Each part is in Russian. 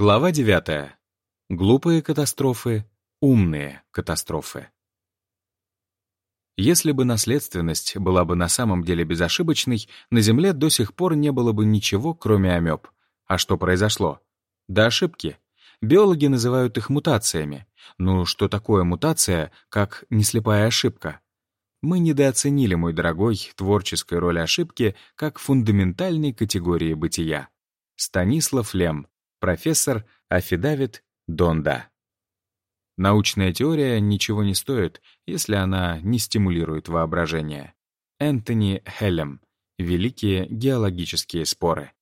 Глава 9. Глупые катастрофы, умные катастрофы. Если бы наследственность была бы на самом деле безошибочной, на Земле до сих пор не было бы ничего, кроме амеб. А что произошло? Да ошибки. Биологи называют их мутациями. Ну, что такое мутация, как неслепая ошибка? Мы недооценили, мой дорогой, творческой роли ошибки как фундаментальной категории бытия. Станислав Лем, профессор Афидавит Донда. Научная теория ничего не стоит, если она не стимулирует воображение. Энтони Хелем. Великие геологические споры.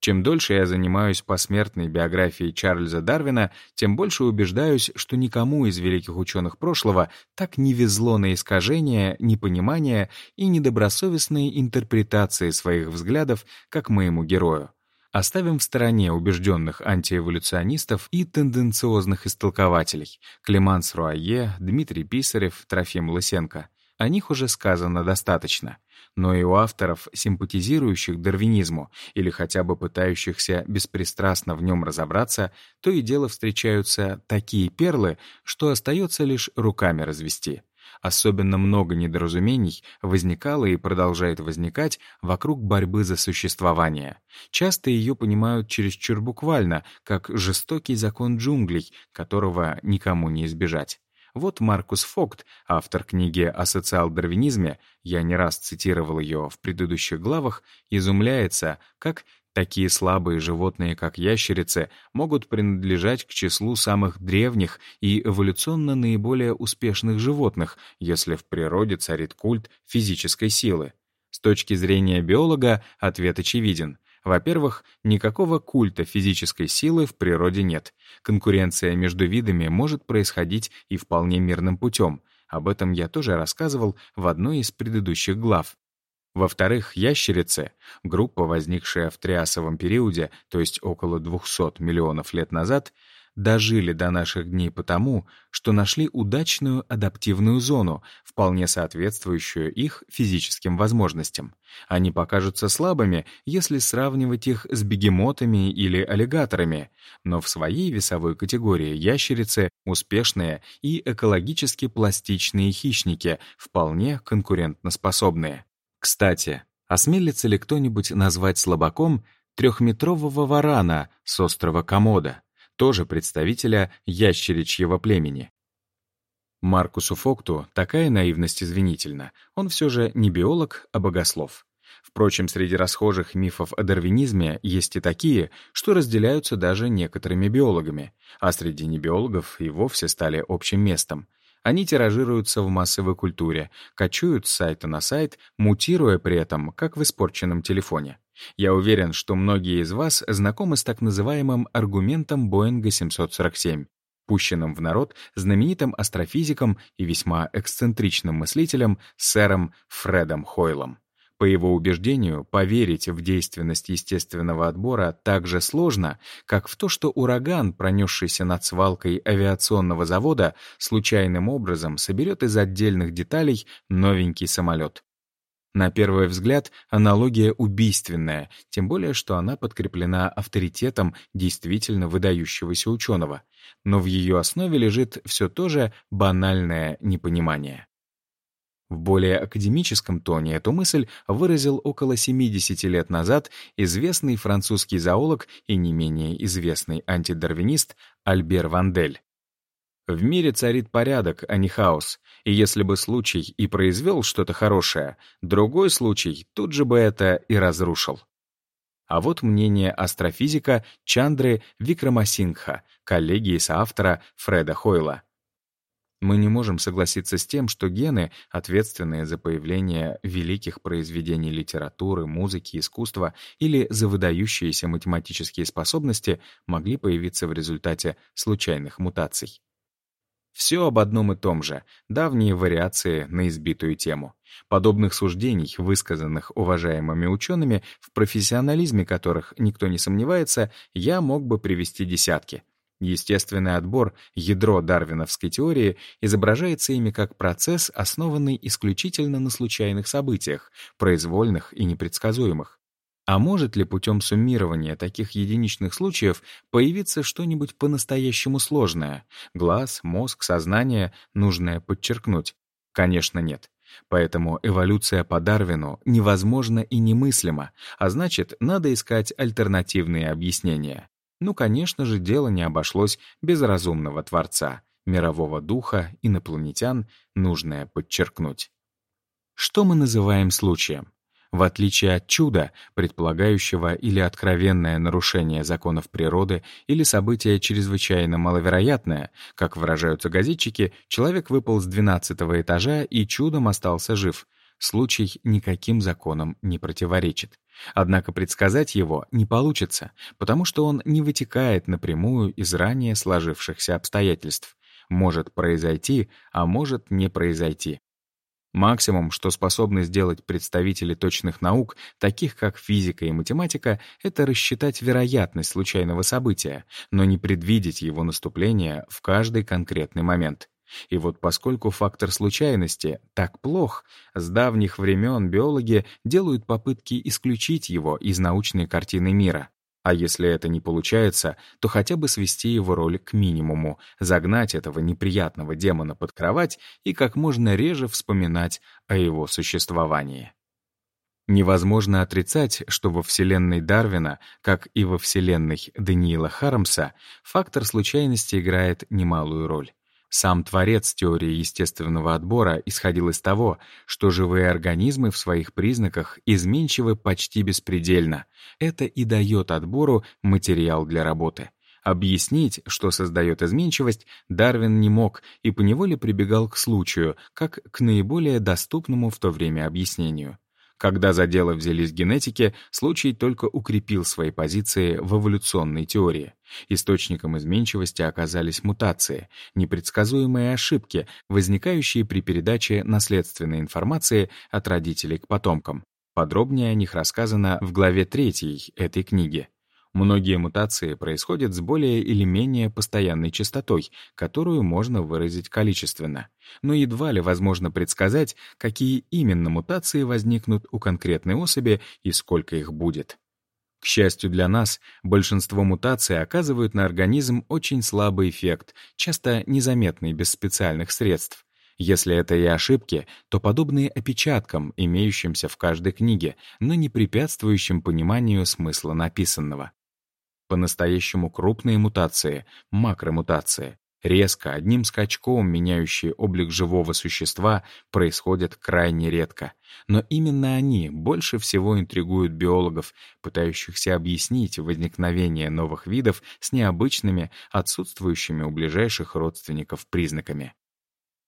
Чем дольше я занимаюсь посмертной биографией Чарльза Дарвина, тем больше убеждаюсь, что никому из великих ученых прошлого так не везло на искажения, непонимание и недобросовестные интерпретации своих взглядов, как моему герою. Оставим в стороне убежденных антиэволюционистов и тенденциозных истолкователей Климанс Руае, Дмитрий Писарев, Трофим Лысенко. О них уже сказано достаточно но и у авторов, симпатизирующих дарвинизму или хотя бы пытающихся беспристрастно в нем разобраться, то и дело встречаются такие перлы, что остается лишь руками развести. Особенно много недоразумений возникало и продолжает возникать вокруг борьбы за существование. Часто ее понимают чересчур буквально, как жестокий закон джунглей, которого никому не избежать. Вот Маркус Фокт, автор книги о социал-дарвинизме, я не раз цитировал ее в предыдущих главах, изумляется, как Такие слабые животные, как ящерицы, могут принадлежать к числу самых древних и эволюционно наиболее успешных животных, если в природе царит культ физической силы. С точки зрения биолога ответ очевиден. Во-первых, никакого культа физической силы в природе нет. Конкуренция между видами может происходить и вполне мирным путем. Об этом я тоже рассказывал в одной из предыдущих глав. Во-вторых, ящерицы, группа, возникшая в триасовом периоде, то есть около 200 миллионов лет назад, дожили до наших дней потому, что нашли удачную адаптивную зону, вполне соответствующую их физическим возможностям. Они покажутся слабыми, если сравнивать их с бегемотами или аллигаторами, но в своей весовой категории ящерицы — успешные и экологически пластичные хищники, вполне конкурентоспособные. Кстати, осмелится ли кто-нибудь назвать слабаком трехметрового варана с острова Комода? тоже представителя ящеричьего племени. Маркусу Фокту такая наивность извинительна. Он все же не биолог, а богослов. Впрочем, среди расхожих мифов о дарвинизме есть и такие, что разделяются даже некоторыми биологами, а среди небиологов и вовсе стали общим местом. Они тиражируются в массовой культуре, кочуют с сайта на сайт, мутируя при этом, как в испорченном телефоне. Я уверен, что многие из вас знакомы с так называемым аргументом Боинга 747, пущенным в народ знаменитым астрофизиком и весьма эксцентричным мыслителем сэром Фредом Хойлом. По его убеждению, поверить в действенность естественного отбора так же сложно, как в то, что ураган, пронесшийся над свалкой авиационного завода, случайным образом соберет из отдельных деталей новенький самолет. На первый взгляд, аналогия убийственная, тем более, что она подкреплена авторитетом действительно выдающегося ученого. Но в ее основе лежит все то же банальное непонимание. В более академическом тоне эту мысль выразил около 70 лет назад известный французский зоолог и не менее известный антидарвинист Альбер Вандель. В мире царит порядок, а не хаос, и если бы случай и произвел что-то хорошее, другой случай тут же бы это и разрушил. А вот мнение астрофизика Чандры Викрамасингха, коллеги и соавтора Фреда Хойла. Мы не можем согласиться с тем, что гены, ответственные за появление великих произведений литературы, музыки, искусства или за выдающиеся математические способности, могли появиться в результате случайных мутаций. Все об одном и том же, давние вариации на избитую тему. Подобных суждений, высказанных уважаемыми учеными, в профессионализме которых никто не сомневается, я мог бы привести десятки. Естественный отбор, ядро дарвиновской теории, изображается ими как процесс, основанный исключительно на случайных событиях, произвольных и непредсказуемых. А может ли путем суммирования таких единичных случаев появиться что-нибудь по-настоящему сложное? Глаз, мозг, сознание, нужное подчеркнуть? Конечно, нет. Поэтому эволюция по Дарвину невозможна и немыслима, а значит, надо искать альтернативные объяснения. Ну, конечно же, дело не обошлось без разумного Творца, мирового духа, инопланетян, нужное подчеркнуть. Что мы называем случаем? В отличие от чуда, предполагающего или откровенное нарушение законов природы, или событие чрезвычайно маловероятное, как выражаются газетчики, человек выпал с 12 этажа и чудом остался жив. Случай никаким законам не противоречит. Однако предсказать его не получится, потому что он не вытекает напрямую из ранее сложившихся обстоятельств. Может произойти, а может не произойти. Максимум, что способны сделать представители точных наук, таких как физика и математика, это рассчитать вероятность случайного события, но не предвидеть его наступление в каждый конкретный момент. И вот поскольку фактор случайности так плох, с давних времен биологи делают попытки исключить его из научной картины мира. А если это не получается, то хотя бы свести его роль к минимуму, загнать этого неприятного демона под кровать и как можно реже вспоминать о его существовании. Невозможно отрицать, что во вселенной Дарвина, как и во вселенной Даниила Харамса, фактор случайности играет немалую роль. Сам творец теории естественного отбора исходил из того, что живые организмы в своих признаках изменчивы почти беспредельно. Это и дает отбору материал для работы. Объяснить, что создает изменчивость, Дарвин не мог и поневоле прибегал к случаю, как к наиболее доступному в то время объяснению. Когда за дело взялись генетики, случай только укрепил свои позиции в эволюционной теории. Источником изменчивости оказались мутации, непредсказуемые ошибки, возникающие при передаче наследственной информации от родителей к потомкам. Подробнее о них рассказано в главе 3 этой книги. Многие мутации происходят с более или менее постоянной частотой, которую можно выразить количественно. Но едва ли возможно предсказать, какие именно мутации возникнут у конкретной особи и сколько их будет. К счастью для нас, большинство мутаций оказывают на организм очень слабый эффект, часто незаметный без специальных средств. Если это и ошибки, то подобные опечаткам, имеющимся в каждой книге, но не препятствующим пониманию смысла написанного. По-настоящему крупные мутации, макромутации, резко, одним скачком меняющие облик живого существа, происходят крайне редко. Но именно они больше всего интригуют биологов, пытающихся объяснить возникновение новых видов с необычными, отсутствующими у ближайших родственников признаками.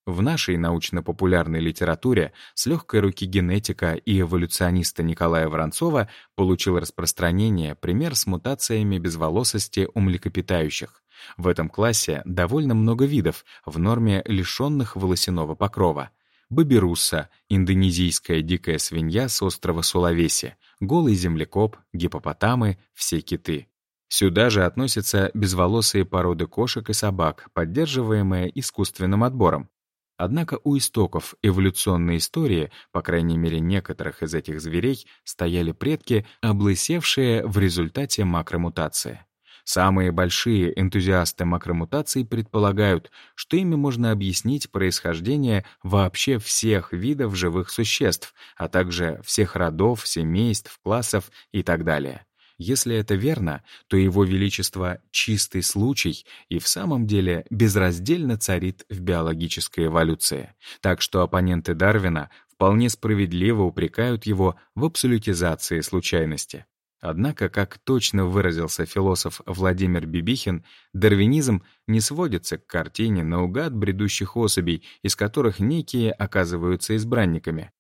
В нашей научно-популярной литературе с легкой руки генетика и эволюциониста Николая Воронцова получил распространение пример с мутациями безволосости у млекопитающих. В этом классе довольно много видов, в норме лишенных волосяного покрова. Бабирусса, индонезийская дикая свинья с острова Сулавеси, голый землекоп, гипопотамы, все киты. Сюда же относятся безволосые породы кошек и собак, поддерживаемые искусственным отбором. Однако у истоков эволюционной истории, по крайней мере некоторых из этих зверей, стояли предки, облысевшие в результате макромутации. Самые большие энтузиасты макромутаций предполагают, что ими можно объяснить происхождение вообще всех видов живых существ, а также всех родов, семейств, классов и так далее. Если это верно, то его величество — чистый случай и в самом деле безраздельно царит в биологической эволюции. Так что оппоненты Дарвина вполне справедливо упрекают его в абсолютизации случайности. Однако, как точно выразился философ Владимир Бибихин, дарвинизм не сводится к картине наугад бредущих особей, из которых некие оказываются избранниками.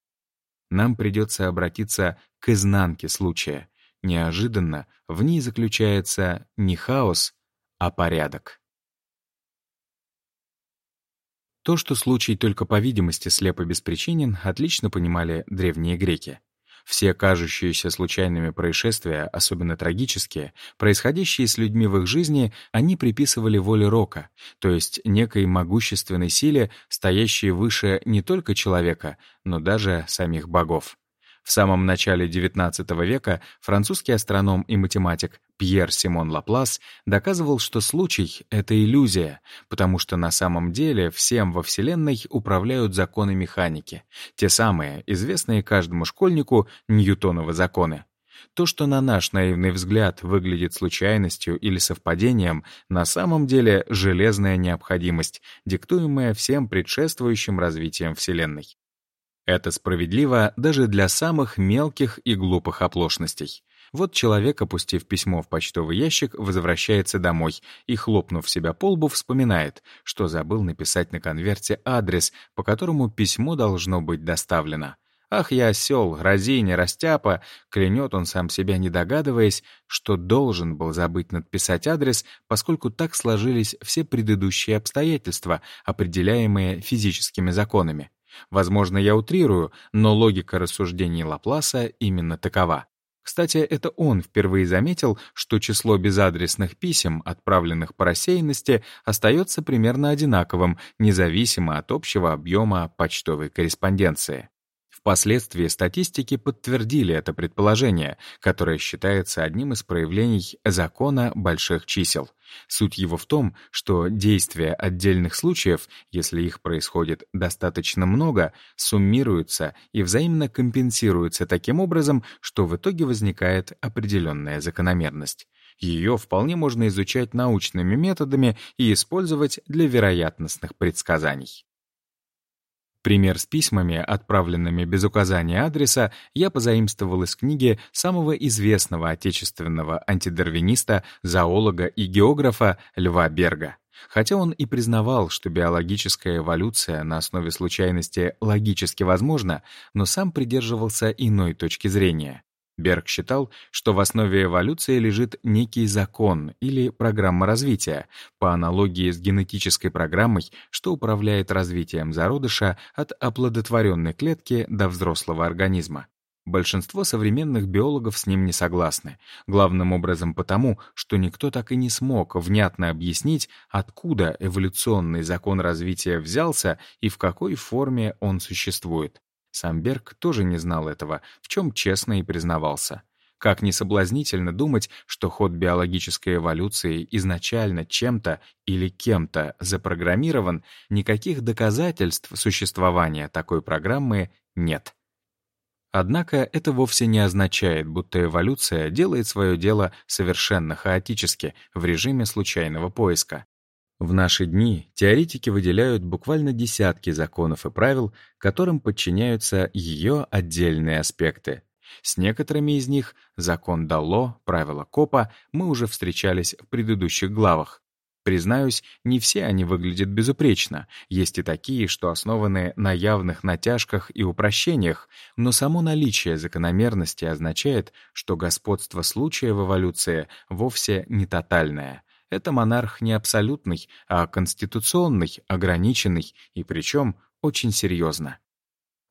Нам придется обратиться к изнанке случая, Неожиданно в ней заключается не хаос, а порядок. То, что случай только по видимости слепо беспричинен, отлично понимали древние греки. Все кажущиеся случайными происшествия, особенно трагические, происходящие с людьми в их жизни, они приписывали воле Рока, то есть некой могущественной силе, стоящей выше не только человека, но даже самих богов. В самом начале XIX века французский астроном и математик Пьер Симон Лаплас доказывал, что случай — это иллюзия, потому что на самом деле всем во Вселенной управляют законы механики, те самые, известные каждому школьнику, Ньютоновы законы. То, что на наш наивный взгляд выглядит случайностью или совпадением, на самом деле железная необходимость, диктуемая всем предшествующим развитием Вселенной. Это справедливо даже для самых мелких и глупых оплошностей. Вот человек, опустив письмо в почтовый ящик, возвращается домой и, хлопнув себя по лбу, вспоминает, что забыл написать на конверте адрес, по которому письмо должно быть доставлено. «Ах, я осел, разиня, растяпа!» Клянет он сам себя, не догадываясь, что должен был забыть надписать адрес, поскольку так сложились все предыдущие обстоятельства, определяемые физическими законами. Возможно, я утрирую, но логика рассуждений Лапласа именно такова. Кстати, это он впервые заметил, что число безадресных писем, отправленных по рассеянности, остается примерно одинаковым, независимо от общего объема почтовой корреспонденции. Впоследствии статистики подтвердили это предположение, которое считается одним из проявлений закона больших чисел. Суть его в том, что действия отдельных случаев, если их происходит достаточно много, суммируются и взаимно компенсируются таким образом, что в итоге возникает определенная закономерность. Ее вполне можно изучать научными методами и использовать для вероятностных предсказаний. Пример с письмами, отправленными без указания адреса, я позаимствовал из книги самого известного отечественного антидарвиниста, зоолога и географа Льва Берга. Хотя он и признавал, что биологическая эволюция на основе случайности логически возможна, но сам придерживался иной точки зрения. Берг считал, что в основе эволюции лежит некий закон или программа развития, по аналогии с генетической программой, что управляет развитием зародыша от оплодотворенной клетки до взрослого организма. Большинство современных биологов с ним не согласны, главным образом потому, что никто так и не смог внятно объяснить, откуда эволюционный закон развития взялся и в какой форме он существует. Сам Берг тоже не знал этого, в чем честно и признавался. Как не соблазнительно думать, что ход биологической эволюции изначально чем-то или кем-то запрограммирован, никаких доказательств существования такой программы нет. Однако это вовсе не означает, будто эволюция делает свое дело совершенно хаотически, в режиме случайного поиска. В наши дни теоретики выделяют буквально десятки законов и правил, которым подчиняются ее отдельные аспекты. С некоторыми из них, закон Далло, правила Копа, мы уже встречались в предыдущих главах. Признаюсь, не все они выглядят безупречно, есть и такие, что основаны на явных натяжках и упрощениях, но само наличие закономерности означает, что господство случая в эволюции вовсе не тотальное. Это монарх не абсолютный, а конституционный, ограниченный, и причем очень серьезно.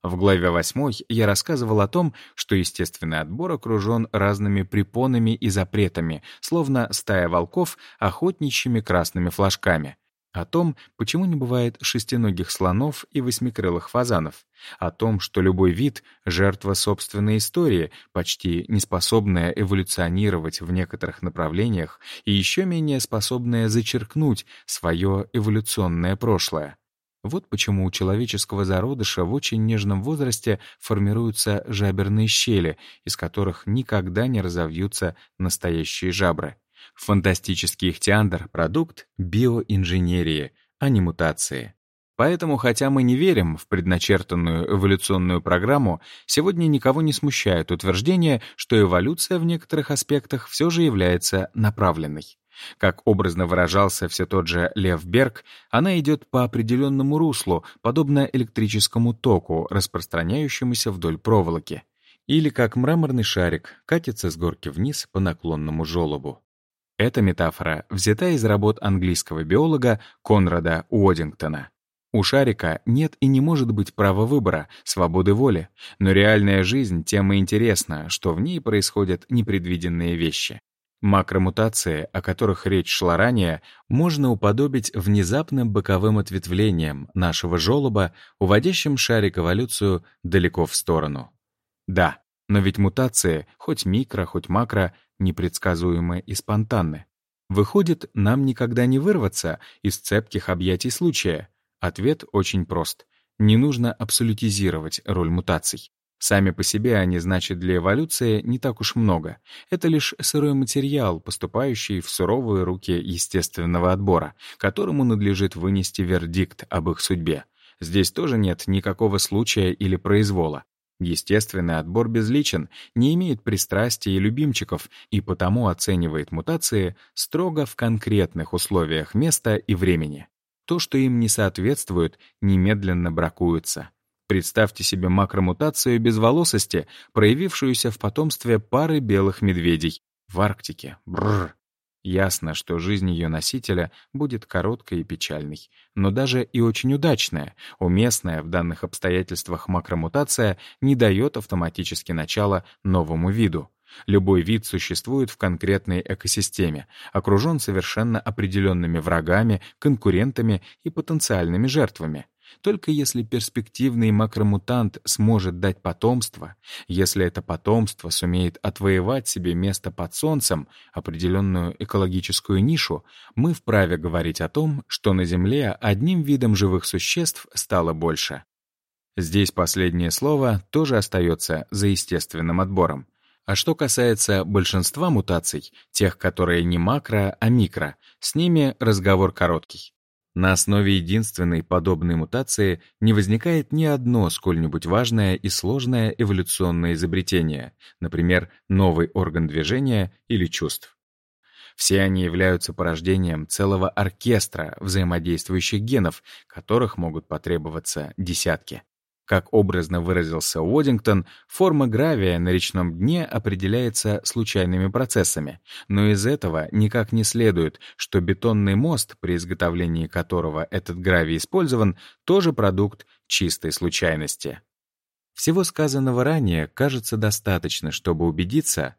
В главе 8 я рассказывал о том, что естественный отбор окружен разными препонами и запретами, словно стая волков, охотничьими красными флажками о том, почему не бывает шестиногих слонов и восьмикрылых фазанов, о том, что любой вид — жертва собственной истории, почти неспособная эволюционировать в некоторых направлениях и еще менее способная зачеркнуть свое эволюционное прошлое. Вот почему у человеческого зародыша в очень нежном возрасте формируются жаберные щели, из которых никогда не разовьются настоящие жабры. Фантастический ихтиандр — продукт биоинженерии, а не мутации. Поэтому, хотя мы не верим в предначертанную эволюционную программу, сегодня никого не смущает утверждение, что эволюция в некоторых аспектах все же является направленной. Как образно выражался все тот же Лев Берг, она идет по определенному руслу, подобно электрическому току, распространяющемуся вдоль проволоки. Или как мраморный шарик катится с горки вниз по наклонному желобу. Эта метафора взята из работ английского биолога Конрада Уодингтона. У шарика нет и не может быть права выбора, свободы воли, но реальная жизнь тем и интересна, что в ней происходят непредвиденные вещи. Макромутации, о которых речь шла ранее, можно уподобить внезапным боковым ответвлением нашего желоба, уводящим шарик эволюцию далеко в сторону. Да, Но ведь мутации, хоть микро, хоть макро, непредсказуемы и спонтанны. Выходит, нам никогда не вырваться из цепких объятий случая. Ответ очень прост. Не нужно абсолютизировать роль мутаций. Сами по себе они значат для эволюции не так уж много. Это лишь сырой материал, поступающий в суровые руки естественного отбора, которому надлежит вынести вердикт об их судьбе. Здесь тоже нет никакого случая или произвола. Естественный отбор безличен, не имеет пристрастий и любимчиков и потому оценивает мутации строго в конкретных условиях места и времени. То, что им не соответствует, немедленно бракуется. Представьте себе макромутацию безволосости, проявившуюся в потомстве пары белых медведей в Арктике. Бррр. Ясно, что жизнь ее носителя будет короткой и печальной, но даже и очень удачная, уместная в данных обстоятельствах макромутация не дает автоматически начала новому виду. Любой вид существует в конкретной экосистеме, окружен совершенно определенными врагами, конкурентами и потенциальными жертвами. Только если перспективный макромутант сможет дать потомство, если это потомство сумеет отвоевать себе место под солнцем, определенную экологическую нишу, мы вправе говорить о том, что на Земле одним видом живых существ стало больше. Здесь последнее слово тоже остается за естественным отбором. А что касается большинства мутаций, тех, которые не макро, а микро, с ними разговор короткий. На основе единственной подобной мутации не возникает ни одно сколь-нибудь важное и сложное эволюционное изобретение, например, новый орган движения или чувств. Все они являются порождением целого оркестра взаимодействующих генов, которых могут потребоваться десятки. Как образно выразился Уоддингтон, форма гравия на речном дне определяется случайными процессами, но из этого никак не следует, что бетонный мост, при изготовлении которого этот гравий использован, тоже продукт чистой случайности. Всего сказанного ранее кажется достаточно, чтобы убедиться,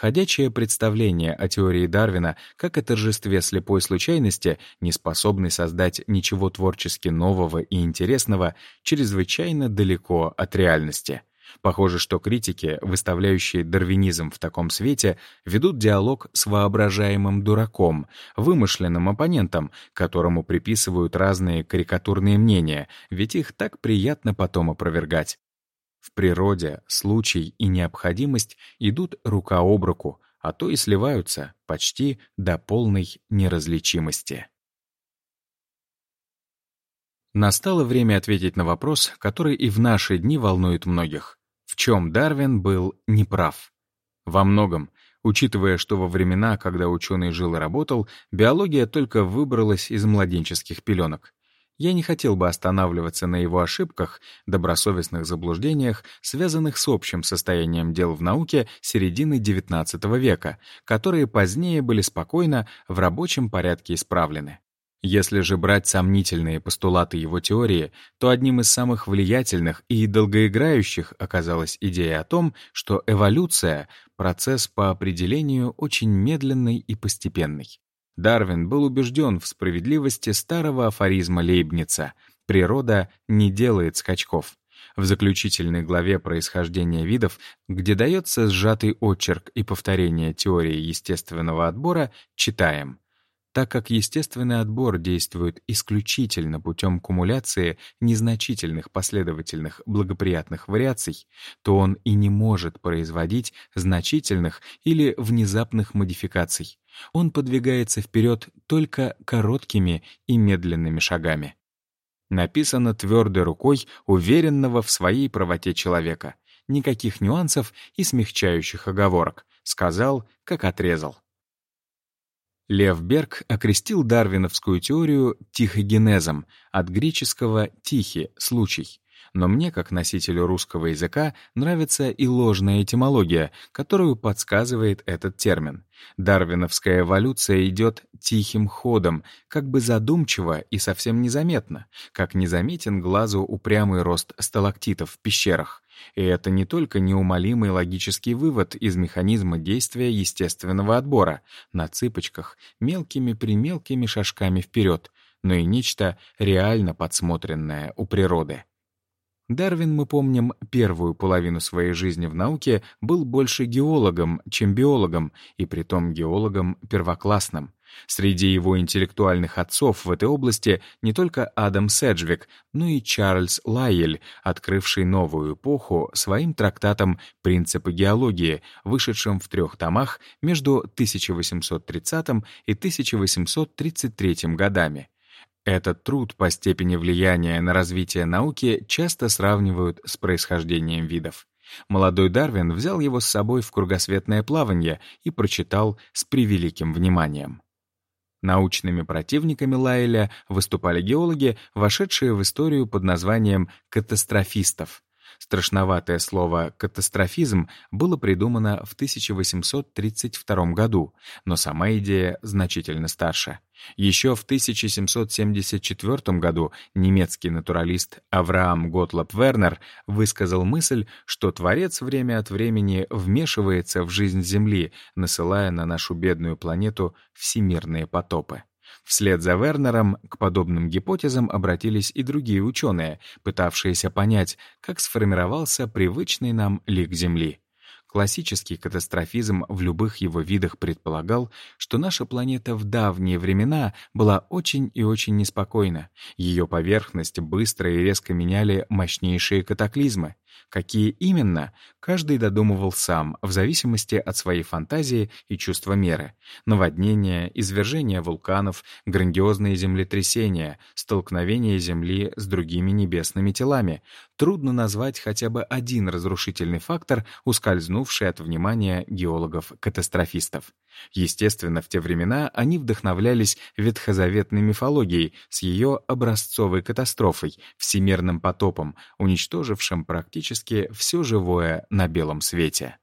Ходячее представление о теории Дарвина как о торжестве слепой случайности, не способной создать ничего творчески нового и интересного, чрезвычайно далеко от реальности. Похоже, что критики, выставляющие дарвинизм в таком свете, ведут диалог с воображаемым дураком, вымышленным оппонентом, которому приписывают разные карикатурные мнения, ведь их так приятно потом опровергать. В природе случай и необходимость идут рука об руку, а то и сливаются почти до полной неразличимости. Настало время ответить на вопрос, который и в наши дни волнует многих. В чем Дарвин был неправ? Во многом, учитывая, что во времена, когда ученый жил и работал, биология только выбралась из младенческих пеленок. Я не хотел бы останавливаться на его ошибках, добросовестных заблуждениях, связанных с общим состоянием дел в науке середины XIX века, которые позднее были спокойно в рабочем порядке исправлены. Если же брать сомнительные постулаты его теории, то одним из самых влиятельных и долгоиграющих оказалась идея о том, что эволюция — процесс по определению очень медленный и постепенный. Дарвин был убежден в справедливости старого афоризма Лейбница «Природа не делает скачков». В заключительной главе происхождения видов, где дается сжатый очерк и повторение теории естественного отбора, читаем так как естественный отбор действует исключительно путем кумуляции незначительных последовательных благоприятных вариаций, то он и не может производить значительных или внезапных модификаций. Он подвигается вперед только короткими и медленными шагами. Написано твердой рукой уверенного в своей правоте человека. Никаких нюансов и смягчающих оговорок. Сказал, как отрезал. Лев Берг окрестил дарвиновскую теорию тихогенезом, от греческого «тихи» — «случай». Но мне, как носителю русского языка, нравится и ложная этимология, которую подсказывает этот термин. Дарвиновская эволюция идет тихим ходом, как бы задумчиво и совсем незаметно, как незаметен глазу упрямый рост сталактитов в пещерах. И это не только неумолимый логический вывод из механизма действия естественного отбора на цыпочках, мелкими-примелкими шажками вперед, но и нечто реально подсмотренное у природы. Дарвин, мы помним, первую половину своей жизни в науке был больше геологом, чем биологом, и притом геологом первоклассным. Среди его интеллектуальных отцов в этой области не только Адам Седжвик, но и Чарльз Лайель, открывший новую эпоху своим трактатом «Принципы геологии», вышедшим в трех томах между 1830 и 1833 годами. Этот труд по степени влияния на развитие науки часто сравнивают с происхождением видов. Молодой Дарвин взял его с собой в кругосветное плавание и прочитал с превеликим вниманием. Научными противниками Лайля выступали геологи, вошедшие в историю под названием «катастрофистов». Страшноватое слово «катастрофизм» было придумано в 1832 году, но сама идея значительно старше. Еще в 1774 году немецкий натуралист Авраам Готлоб Вернер высказал мысль, что Творец время от времени вмешивается в жизнь Земли, насылая на нашу бедную планету всемирные потопы. Вслед за Вернером к подобным гипотезам обратились и другие ученые, пытавшиеся понять, как сформировался привычный нам лик Земли. Классический катастрофизм в любых его видах предполагал, что наша планета в давние времена была очень и очень неспокойна. Ее поверхность быстро и резко меняли мощнейшие катаклизмы. Какие именно, каждый додумывал сам, в зависимости от своей фантазии и чувства меры. Наводнения, извержения вулканов, грандиозные землетрясения, столкновения Земли с другими небесными телами. Трудно назвать хотя бы один разрушительный фактор, ускользнувший от внимания геологов-катастрофистов. Естественно, в те времена они вдохновлялись ветхозаветной мифологией с ее образцовой катастрофой, всемирным потопом, уничтожившим практически все живое на белом свете.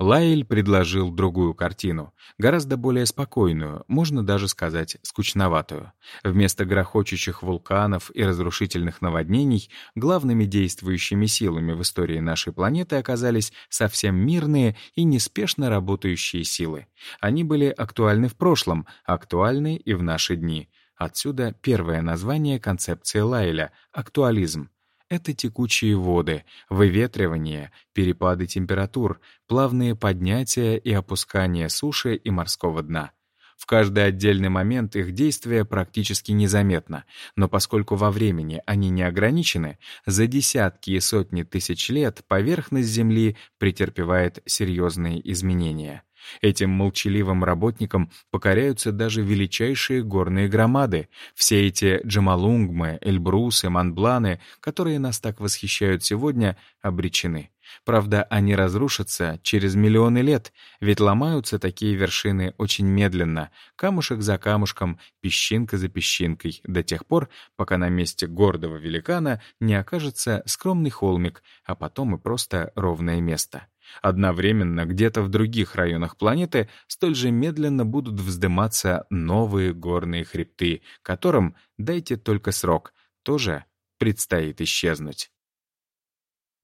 Лайль предложил другую картину, гораздо более спокойную, можно даже сказать, скучноватую. Вместо грохочущих вулканов и разрушительных наводнений главными действующими силами в истории нашей планеты оказались совсем мирные и неспешно работающие силы. Они были актуальны в прошлом, актуальны и в наши дни. Отсюда первое название концепции Лайля — актуализм это текучие воды, выветривание, перепады температур, плавные поднятия и опускания суши и морского дна. В каждый отдельный момент их действие практически незаметно, но поскольку во времени они не ограничены, за десятки и сотни тысяч лет поверхность Земли претерпевает серьезные изменения. Этим молчаливым работникам покоряются даже величайшие горные громады, все эти Джамалунгмы, Эльбрусы, Монбланы, которые нас так восхищают сегодня, обречены. Правда, они разрушатся через миллионы лет, ведь ломаются такие вершины очень медленно, камушек за камушком, песчинка за песчинкой, до тех пор, пока на месте гордого великана не окажется скромный холмик, а потом и просто ровное место. Одновременно где-то в других районах планеты столь же медленно будут вздыматься новые горные хребты, которым, дайте только срок, тоже предстоит исчезнуть.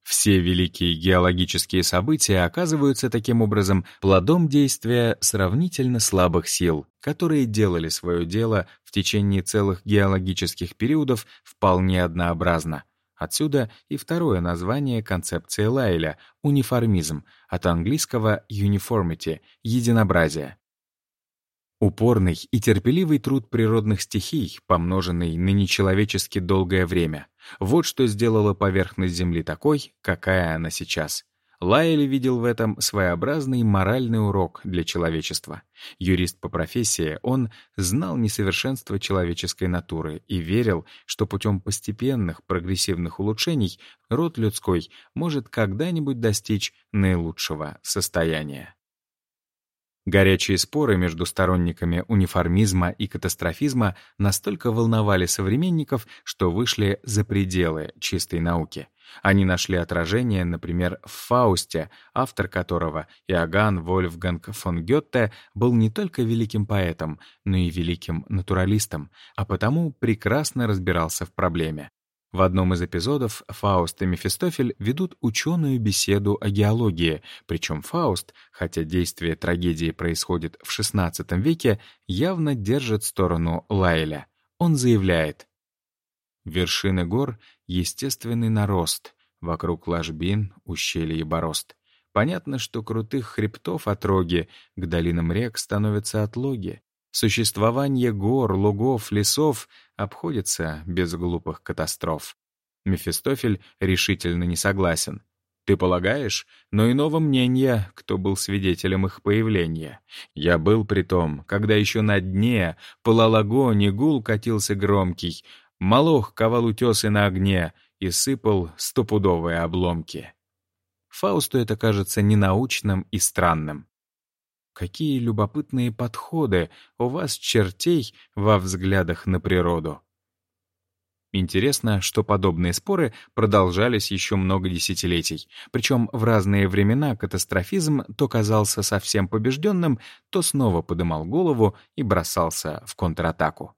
Все великие геологические события оказываются таким образом плодом действия сравнительно слабых сил, которые делали свое дело в течение целых геологических периодов вполне однообразно, Отсюда и второе название концепции Лайля — униформизм, от английского uniformity — единообразие. Упорный и терпеливый труд природных стихий, помноженный на нечеловечески долгое время — вот что сделало поверхность Земли такой, какая она сейчас. Лайли видел в этом своеобразный моральный урок для человечества. Юрист по профессии, он знал несовершенство человеческой натуры и верил, что путем постепенных прогрессивных улучшений род людской может когда-нибудь достичь наилучшего состояния. Горячие споры между сторонниками униформизма и катастрофизма настолько волновали современников, что вышли за пределы чистой науки. Они нашли отражение, например, в «Фаусте», автор которого, Иоганн Вольфганг фон Гетте, был не только великим поэтом, но и великим натуралистом, а потому прекрасно разбирался в проблеме. В одном из эпизодов Фауст и Мефистофель ведут ученую беседу о геологии, причем Фауст, хотя действие трагедии происходит в XVI веке, явно держит сторону Лайля. Он заявляет, «Вершины гор естественный нарост, вокруг ложбин, ущелий и борозд. Понятно, что крутых хребтов отроги к долинам рек становятся отлоги. Существование гор, лугов, лесов обходится без глупых катастроф. Мефистофель решительно не согласен. Ты полагаешь, но иного мнения, кто был свидетелем их появления. Я был при том, когда еще на дне пылал огонь, и гул катился громкий, молох ковал утесы на огне и сыпал стопудовые обломки. Фаусту это кажется ненаучным и странным. Какие любопытные подходы у вас, чертей, во взглядах на природу. Интересно, что подобные споры продолжались еще много десятилетий, причем в разные времена катастрофизм то казался совсем побежденным, то снова подымал голову и бросался в контратаку.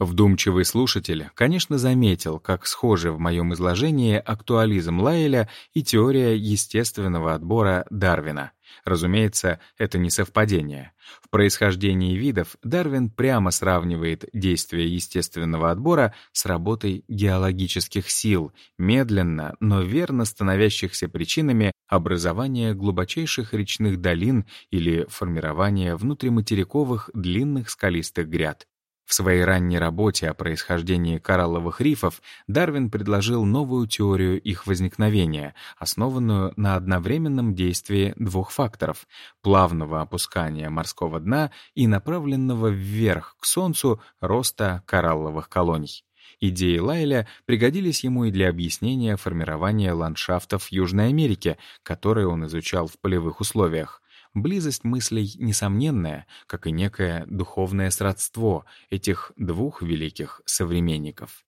Вдумчивый слушатель, конечно, заметил, как схожи в моем изложении актуализм Лайеля и теория естественного отбора Дарвина. Разумеется, это не совпадение. В происхождении видов Дарвин прямо сравнивает действие естественного отбора с работой геологических сил, медленно, но верно становящихся причинами образования глубочайших речных долин или формирования внутриматериковых длинных скалистых гряд. В своей ранней работе о происхождении коралловых рифов Дарвин предложил новую теорию их возникновения, основанную на одновременном действии двух факторов — плавного опускания морского дна и направленного вверх к Солнцу роста коралловых колоний. Идеи Лайля пригодились ему и для объяснения формирования ландшафтов Южной Америки, которые он изучал в полевых условиях. Близость мыслей несомненная, как и некое духовное сродство этих двух великих современников.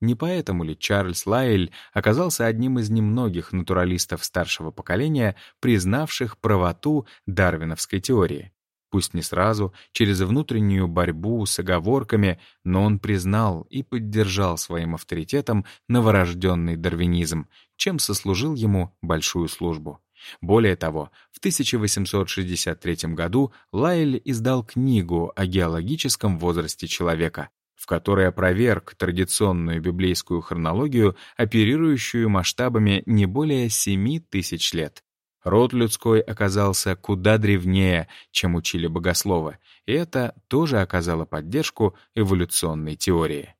Не поэтому ли Чарльз Лайль оказался одним из немногих натуралистов старшего поколения, признавших правоту дарвиновской теории? Пусть не сразу, через внутреннюю борьбу с оговорками, но он признал и поддержал своим авторитетом новорожденный дарвинизм, чем сослужил ему большую службу. Более того, в 1863 году Лайль издал книгу о геологическом возрасте человека, в которой опроверг традиционную библейскую хронологию, оперирующую масштабами не более 7 тысяч лет. Род людской оказался куда древнее, чем учили богословы, и это тоже оказало поддержку эволюционной теории.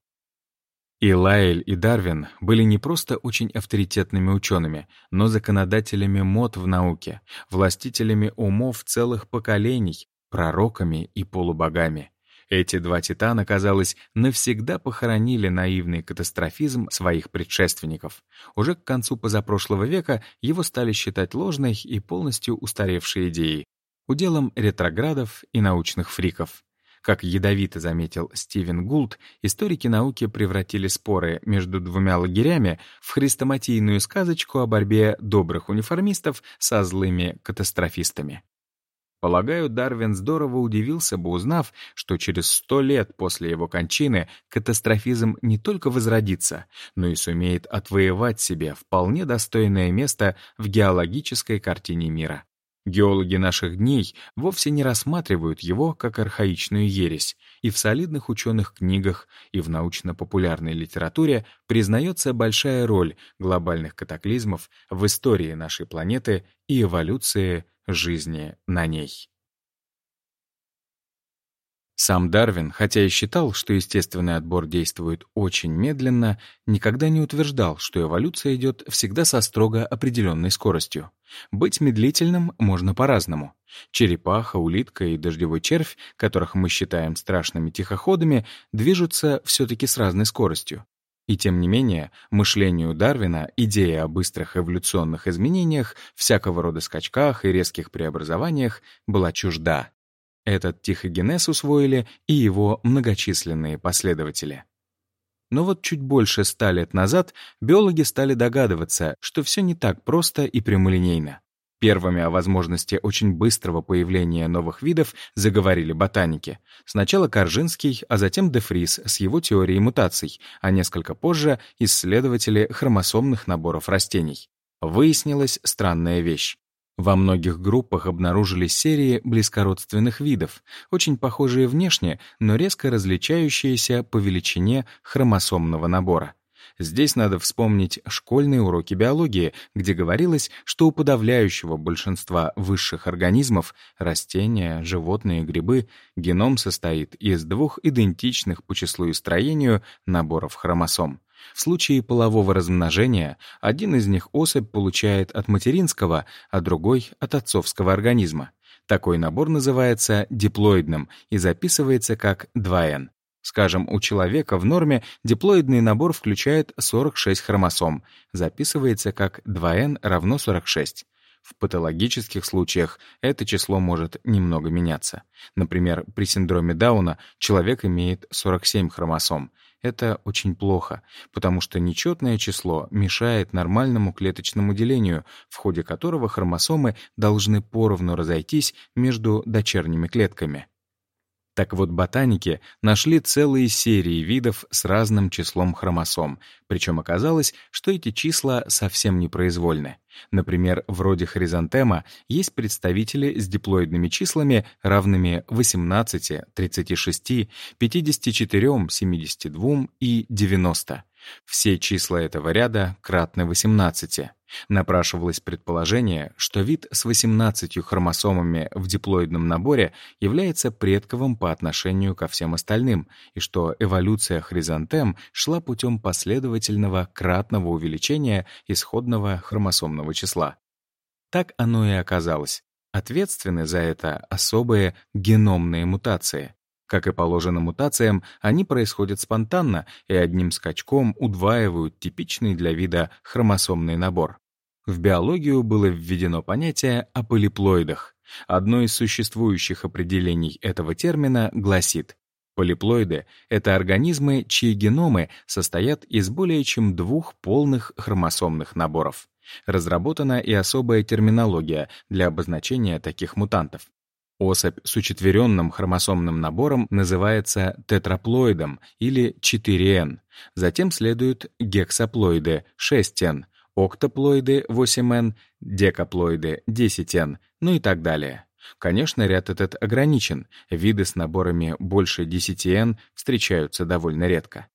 И Лайль, и Дарвин были не просто очень авторитетными учеными, но законодателями мод в науке, властителями умов целых поколений, пророками и полубогами. Эти два титана, казалось, навсегда похоронили наивный катастрофизм своих предшественников. Уже к концу позапрошлого века его стали считать ложной и полностью устаревшей идеей, уделом ретроградов и научных фриков. Как ядовито заметил Стивен Гулд, историки науки превратили споры между двумя лагерями в хрестоматийную сказочку о борьбе добрых униформистов со злыми катастрофистами. Полагаю, Дарвин здорово удивился бы, узнав, что через сто лет после его кончины катастрофизм не только возродится, но и сумеет отвоевать себе вполне достойное место в геологической картине мира. Геологи наших дней вовсе не рассматривают его как архаичную ересь, и в солидных ученых книгах, и в научно-популярной литературе признается большая роль глобальных катаклизмов в истории нашей планеты и эволюции жизни на ней. Сам Дарвин, хотя и считал, что естественный отбор действует очень медленно, никогда не утверждал, что эволюция идет всегда со строго определенной скоростью. Быть медлительным можно по-разному. Черепаха, улитка и дождевой червь, которых мы считаем страшными тихоходами, движутся все-таки с разной скоростью. И тем не менее, мышлению Дарвина идея о быстрых эволюционных изменениях, всякого рода скачках и резких преобразованиях была чужда. Этот тихогенез усвоили и его многочисленные последователи. Но вот чуть больше ста лет назад биологи стали догадываться, что все не так просто и прямолинейно. Первыми о возможности очень быстрого появления новых видов заговорили ботаники. Сначала Коржинский, а затем Дефрис с его теорией мутаций, а несколько позже — исследователи хромосомных наборов растений. Выяснилась странная вещь. Во многих группах обнаружились серии близкородственных видов, очень похожие внешне, но резко различающиеся по величине хромосомного набора. Здесь надо вспомнить школьные уроки биологии, где говорилось, что у подавляющего большинства высших организмов — растения, животные, грибы — геном состоит из двух идентичных по числу и строению наборов хромосом. В случае полового размножения один из них особь получает от материнского, а другой — от отцовского организма. Такой набор называется диплоидным и записывается как 2N. Скажем, у человека в норме диплоидный набор включает 46 хромосом, записывается как 2n равно 46. В патологических случаях это число может немного меняться. Например, при синдроме Дауна человек имеет 47 хромосом. Это очень плохо, потому что нечетное число мешает нормальному клеточному делению, в ходе которого хромосомы должны поровну разойтись между дочерними клетками. Так вот, ботаники нашли целые серии видов с разным числом хромосом, причем оказалось, что эти числа совсем непроизвольны. Например, вроде хризантема есть представители с диплоидными числами, равными 18, 36, 54, 72 и 90. Все числа этого ряда кратны 18. Напрашивалось предположение, что вид с 18 хромосомами в диплоидном наборе является предковым по отношению ко всем остальным, и что эволюция хризантем шла путем последовательного кратного увеличения исходного хромосомного числа. Так оно и оказалось. Ответственны за это особые геномные мутации. Как и положено мутациям, они происходят спонтанно и одним скачком удваивают типичный для вида хромосомный набор. В биологию было введено понятие о полиплоидах. Одно из существующих определений этого термина гласит Полиплоиды — это организмы, чьи геномы состоят из более чем двух полных хромосомных наборов. Разработана и особая терминология для обозначения таких мутантов. Особь с учетверенным хромосомным набором называется тетраплоидом или 4N. Затем следуют гексаплоиды 6N, октоплоиды 8N, декаплоиды 10N, ну и так далее. Конечно, ряд этот ограничен, виды с наборами больше 10N встречаются довольно редко.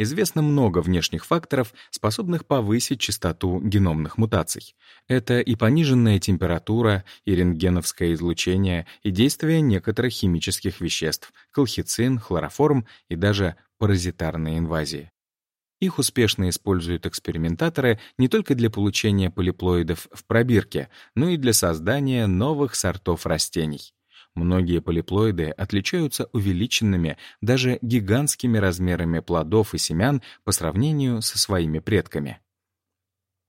Известно много внешних факторов, способных повысить частоту геномных мутаций. Это и пониженная температура, и рентгеновское излучение, и действие некоторых химических веществ, колхицин, хлороформ и даже паразитарные инвазии. Их успешно используют экспериментаторы не только для получения полиплоидов в пробирке, но и для создания новых сортов растений. Многие полиплоиды отличаются увеличенными, даже гигантскими размерами плодов и семян по сравнению со своими предками.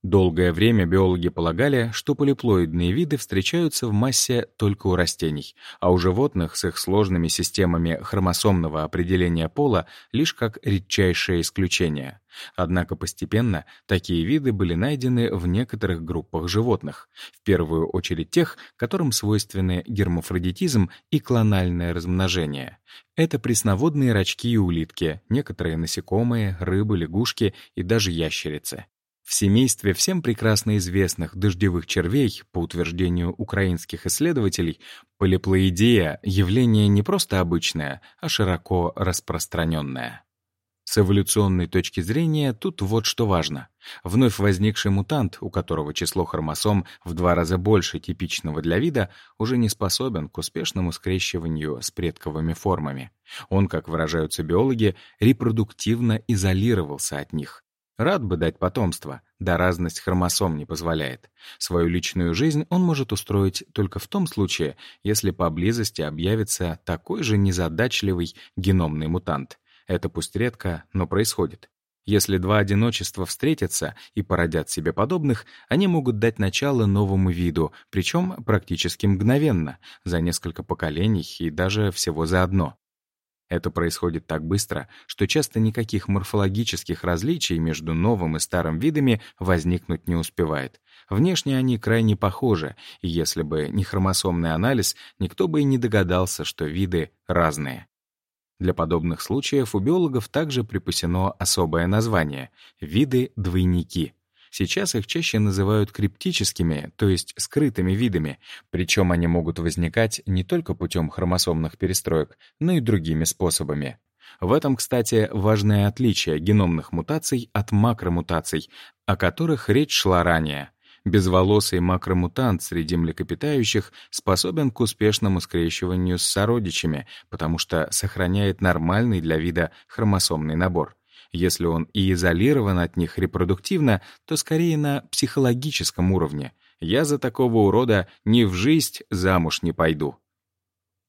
Долгое время биологи полагали, что полиплоидные виды встречаются в массе только у растений, а у животных с их сложными системами хромосомного определения пола лишь как редчайшее исключение. Однако постепенно такие виды были найдены в некоторых группах животных, в первую очередь тех, которым свойственны гермафродитизм и клональное размножение. Это пресноводные рачки и улитки, некоторые насекомые, рыбы, лягушки и даже ящерицы. В семействе всем прекрасно известных дождевых червей, по утверждению украинских исследователей, полиплоидея — явление не просто обычное, а широко распространенное. С эволюционной точки зрения тут вот что важно. Вновь возникший мутант, у которого число хромосом в два раза больше типичного для вида, уже не способен к успешному скрещиванию с предковыми формами. Он, как выражаются биологи, репродуктивно изолировался от них. Рад бы дать потомство, да разность хромосом не позволяет. Свою личную жизнь он может устроить только в том случае, если поблизости объявится такой же незадачливый геномный мутант. Это пусть редко, но происходит. Если два одиночества встретятся и породят себе подобных, они могут дать начало новому виду, причем практически мгновенно, за несколько поколений и даже всего за одно. Это происходит так быстро, что часто никаких морфологических различий между новым и старым видами возникнуть не успевает. Внешне они крайне похожи, и если бы не хромосомный анализ, никто бы и не догадался, что виды разные. Для подобных случаев у биологов также припасено особое название — виды-двойники — Сейчас их чаще называют криптическими, то есть скрытыми видами, причем они могут возникать не только путем хромосомных перестроек, но и другими способами. В этом, кстати, важное отличие геномных мутаций от макромутаций, о которых речь шла ранее. Безволосый макромутант среди млекопитающих способен к успешному скрещиванию с сородичами, потому что сохраняет нормальный для вида хромосомный набор. Если он и изолирован от них репродуктивно, то скорее на психологическом уровне. Я за такого урода ни в жизнь замуж не пойду.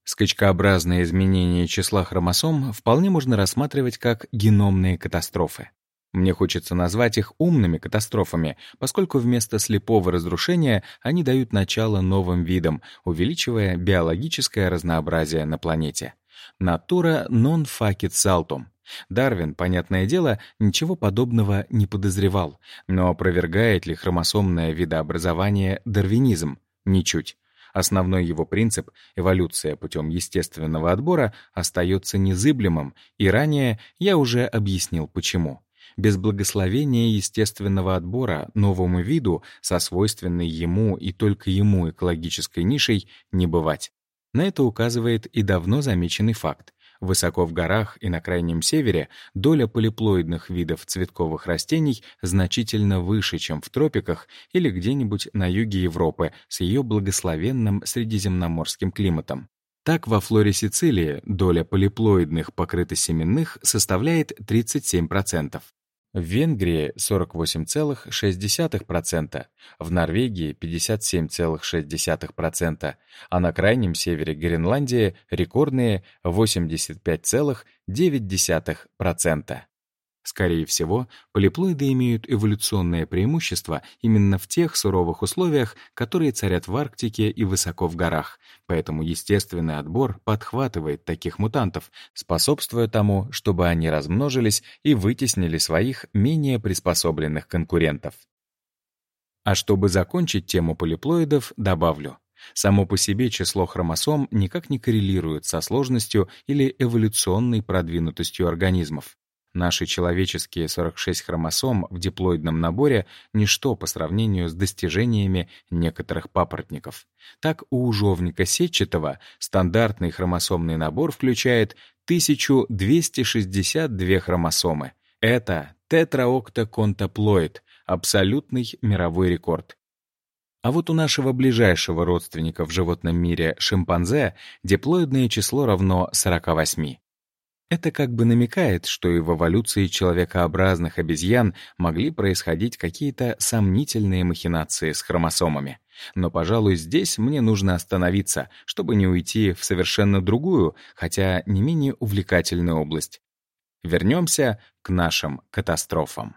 Скачкообразное изменение числа хромосом вполне можно рассматривать как геномные катастрофы. Мне хочется назвать их умными катастрофами, поскольку вместо слепого разрушения они дают начало новым видам, увеличивая биологическое разнообразие на планете. Натура non facit saltum. Дарвин, понятное дело, ничего подобного не подозревал, но опровергает ли хромосомное видообразование дарвинизм? Ничуть. Основной его принцип — эволюция путем естественного отбора — остается незыблемым, и ранее я уже объяснил почему. Без благословения естественного отбора новому виду со свойственной ему и только ему экологической нишей не бывать. На это указывает и давно замеченный факт. Высоко в горах и на крайнем севере доля полиплоидных видов цветковых растений значительно выше, чем в тропиках или где-нибудь на юге Европы с ее благословенным средиземноморским климатом. Так, во флоре Сицилии доля полиплоидных покрытосеменных составляет 37%, в Венгрии 48,6%, в Норвегии 57,6%, а на крайнем севере Гренландии рекордные 85,9%. Скорее всего, полиплоиды имеют эволюционное преимущество именно в тех суровых условиях, которые царят в Арктике и высоко в горах, поэтому естественный отбор подхватывает таких мутантов, способствуя тому, чтобы они размножились и вытеснили своих менее приспособленных конкурентов. А чтобы закончить тему полиплоидов, добавлю. Само по себе число хромосом никак не коррелирует со сложностью или эволюционной продвинутостью организмов. Наши человеческие 46 хромосом в диплоидном наборе — ничто по сравнению с достижениями некоторых папоротников. Так, у ужовника сетчатого стандартный хромосомный набор включает 1262 хромосомы. Это тетраоктоконтаплоид, абсолютный мировой рекорд. А вот у нашего ближайшего родственника в животном мире шимпанзе диплоидное число равно 48. Это как бы намекает, что и в эволюции человекообразных обезьян могли происходить какие-то сомнительные махинации с хромосомами. Но, пожалуй, здесь мне нужно остановиться, чтобы не уйти в совершенно другую, хотя не менее увлекательную область. Вернемся к нашим катастрофам.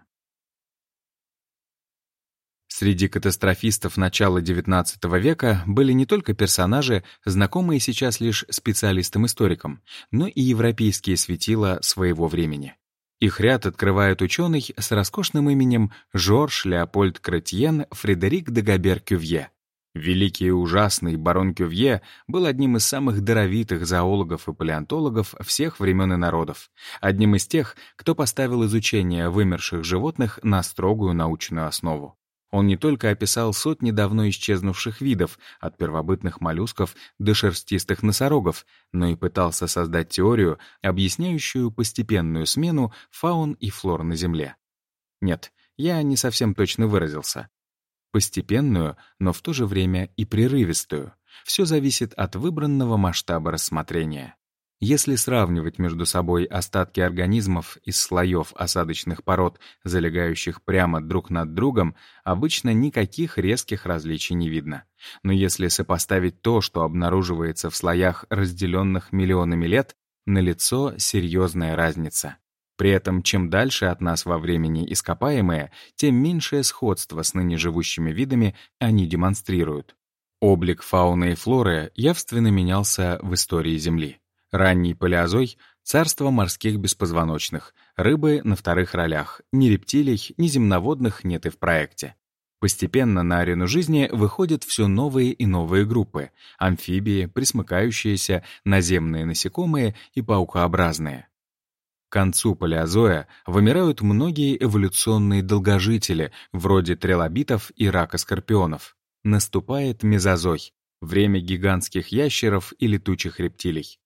Среди катастрофистов начала XIX века были не только персонажи, знакомые сейчас лишь специалистам-историкам, но и европейские светила своего времени. Их ряд открывает ученый с роскошным именем Жорж Леопольд Кретьен Фредерик де Габер Кювье. Великий и ужасный барон Кювье был одним из самых даровитых зоологов и палеонтологов всех времен и народов, одним из тех, кто поставил изучение вымерших животных на строгую научную основу. Он не только описал сотни давно исчезнувших видов, от первобытных моллюсков до шерстистых носорогов, но и пытался создать теорию, объясняющую постепенную смену фаун и флор на Земле. Нет, я не совсем точно выразился. Постепенную, но в то же время и прерывистую. Все зависит от выбранного масштаба рассмотрения. Если сравнивать между собой остатки организмов из слоев осадочных пород, залегающих прямо друг над другом, обычно никаких резких различий не видно. Но если сопоставить то, что обнаруживается в слоях, разделенных миллионами лет, налицо серьезная разница. При этом, чем дальше от нас во времени ископаемые, тем меньшее сходство с ныне живущими видами они демонстрируют. Облик фауны и флоры явственно менялся в истории Земли. Ранний палеозой — царство морских беспозвоночных, рыбы на вторых ролях, ни рептилий, ни земноводных нет и в проекте. Постепенно на арену жизни выходят все новые и новые группы — амфибии, присмыкающиеся, наземные насекомые и паукообразные. К концу палеозоя вымирают многие эволюционные долгожители, вроде трилобитов и рака-скорпионов. Наступает мезозой — время гигантских ящеров и летучих рептилий.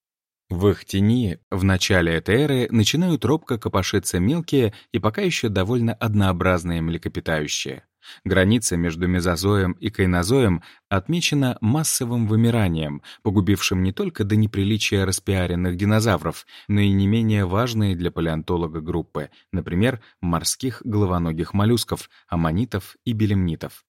В их тени в начале этой эры начинают робко копошиться мелкие и пока еще довольно однообразные млекопитающие. Граница между мезозоем и кайнозоем отмечена массовым вымиранием, погубившим не только до неприличия распиаренных динозавров, но и не менее важные для палеонтолога группы, например, морских головоногих моллюсков, аммонитов и белемнитов.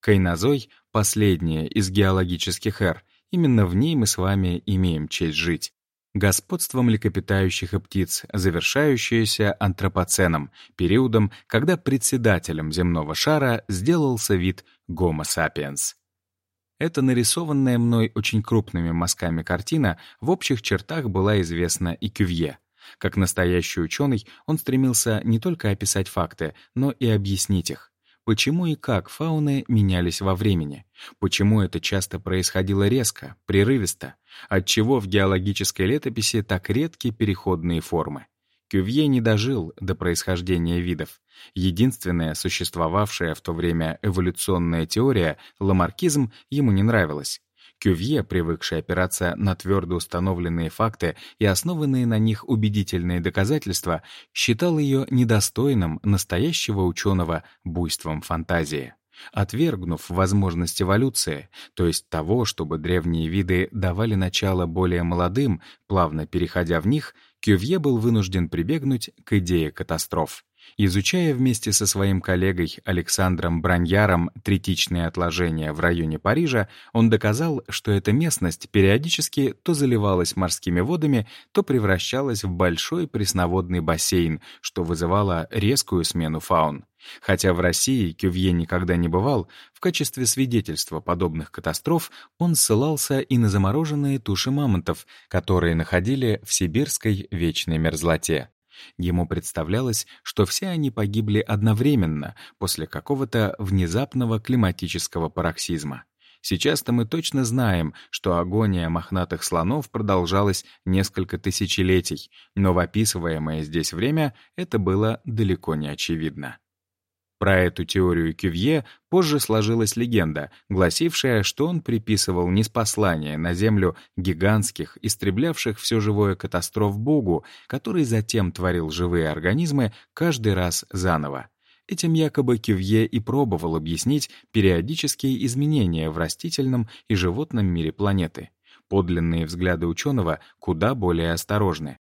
Кайнозой — последняя из геологических эр, именно в ней мы с вами имеем честь жить господство млекопитающих и птиц, завершающееся антропоценом, периодом, когда председателем земного шара сделался вид Homo sapiens. Эта нарисованная мной очень крупными мазками картина в общих чертах была известна и Кювье. Как настоящий ученый, он стремился не только описать факты, но и объяснить их почему и как фауны менялись во времени, почему это часто происходило резко, прерывисто, отчего в геологической летописи так редки переходные формы. Кювье не дожил до происхождения видов. Единственная существовавшая в то время эволюционная теория, ламаркизм, ему не нравилась. Кювье, привыкший опираться на твердо установленные факты и основанные на них убедительные доказательства, считал ее недостойным настоящего ученого буйством фантазии. Отвергнув возможность эволюции, то есть того, чтобы древние виды давали начало более молодым, плавно переходя в них, Кювье был вынужден прибегнуть к идее катастроф. Изучая вместе со своим коллегой Александром Браньяром третичные отложения в районе Парижа, он доказал, что эта местность периодически то заливалась морскими водами, то превращалась в большой пресноводный бассейн, что вызывало резкую смену фаун. Хотя в России Кювье никогда не бывал, в качестве свидетельства подобных катастроф он ссылался и на замороженные туши мамонтов, которые находили в сибирской вечной мерзлоте. Ему представлялось, что все они погибли одновременно после какого-то внезапного климатического пароксизма. Сейчас-то мы точно знаем, что агония мохнатых слонов продолжалась несколько тысячелетий, но в описываемое здесь время это было далеко не очевидно. Про эту теорию Кювье позже сложилась легенда, гласившая, что он приписывал неспослание на Землю гигантских, истреблявших все живое катастроф Богу, который затем творил живые организмы каждый раз заново. Этим якобы Кювье и пробовал объяснить периодические изменения в растительном и животном мире планеты. Подлинные взгляды ученого куда более осторожны.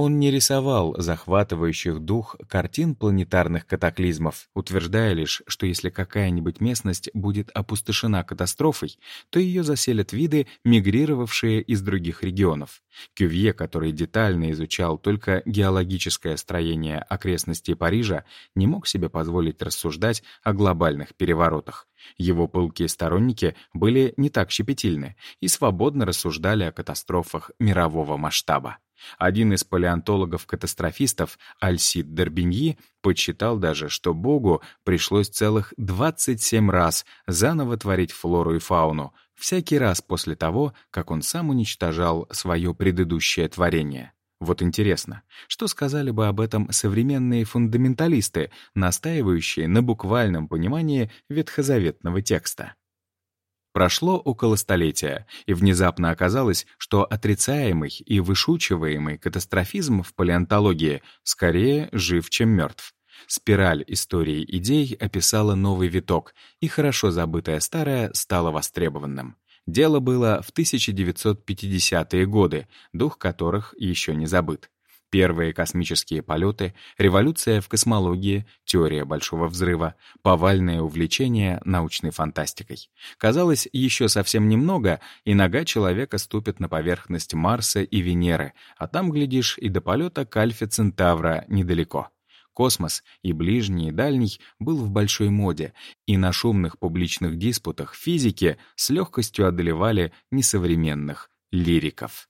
Он не рисовал захватывающих дух картин планетарных катаклизмов, утверждая лишь, что если какая-нибудь местность будет опустошена катастрофой, то ее заселят виды, мигрировавшие из других регионов. Кювье, который детально изучал только геологическое строение окрестностей Парижа, не мог себе позволить рассуждать о глобальных переворотах. Его пылкие сторонники были не так щепетильны и свободно рассуждали о катастрофах мирового масштаба. Один из палеонтологов-катастрофистов, Альсид Дербиньи, подсчитал даже, что Богу пришлось целых 27 раз заново творить флору и фауну, всякий раз после того, как он сам уничтожал свое предыдущее творение. Вот интересно, что сказали бы об этом современные фундаменталисты, настаивающие на буквальном понимании ветхозаветного текста? Прошло около столетия, и внезапно оказалось, что отрицаемый и вышучиваемый катастрофизм в палеонтологии скорее жив, чем мертв. Спираль истории идей описала новый виток, и хорошо забытое старое стало востребованным. Дело было в 1950-е годы, дух которых еще не забыт. Первые космические полеты, революция в космологии, теория Большого Взрыва, повальное увлечение научной фантастикой. Казалось, еще совсем немного, и нога человека ступит на поверхность Марса и Венеры, а там, глядишь, и до полета к Альфе Центавра недалеко. Космос, и ближний, и дальний, был в большой моде, и на шумных публичных диспутах физики с легкостью одолевали несовременных лириков.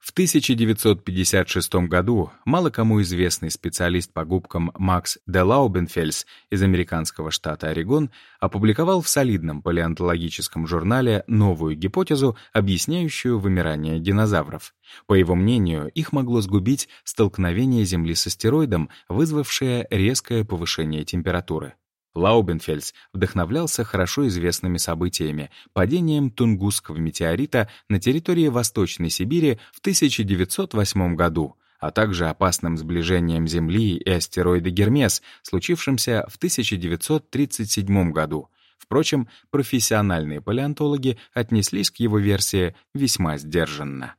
В 1956 году мало кому известный специалист по губкам Макс де Лаубенфельс из американского штата Орегон опубликовал в солидном палеонтологическом журнале новую гипотезу, объясняющую вымирание динозавров. По его мнению, их могло сгубить столкновение Земли с астероидом, вызвавшее резкое повышение температуры. Лаубенфельс вдохновлялся хорошо известными событиями, падением Тунгусского метеорита на территории Восточной Сибири в 1908 году, а также опасным сближением Земли и астероида Гермес, случившимся в 1937 году. Впрочем, профессиональные палеонтологи отнеслись к его версии весьма сдержанно.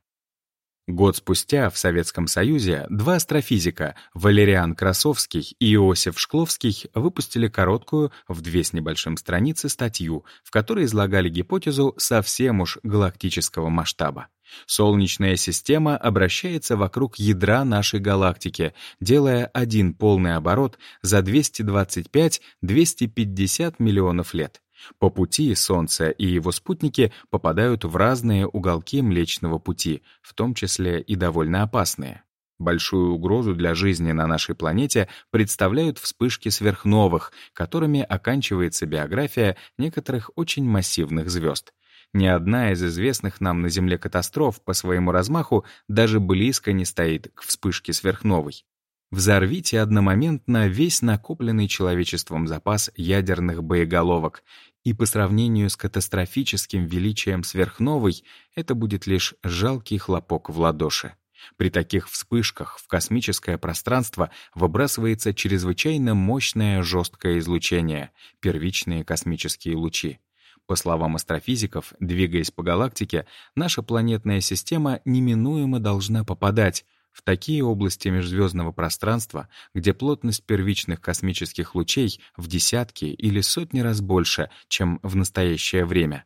Год спустя в Советском Союзе два астрофизика, Валериан Красовский и Иосиф Шкловский, выпустили короткую, в две с небольшим страницы, статью, в которой излагали гипотезу совсем уж галактического масштаба. Солнечная система обращается вокруг ядра нашей галактики, делая один полный оборот за 225-250 миллионов лет. По пути Солнце и его спутники попадают в разные уголки Млечного Пути, в том числе и довольно опасные. Большую угрозу для жизни на нашей планете представляют вспышки сверхновых, которыми оканчивается биография некоторых очень массивных звезд. Ни одна из известных нам на Земле катастроф по своему размаху даже близко не стоит к вспышке сверхновой. Взорвите одномоментно весь накопленный человечеством запас ядерных боеголовок, и по сравнению с катастрофическим величием сверхновой это будет лишь жалкий хлопок в ладоши. При таких вспышках в космическое пространство выбрасывается чрезвычайно мощное жесткое излучение — первичные космические лучи. По словам астрофизиков, двигаясь по галактике, наша планетная система неминуемо должна попадать в такие области межзвездного пространства, где плотность первичных космических лучей в десятки или сотни раз больше, чем в настоящее время.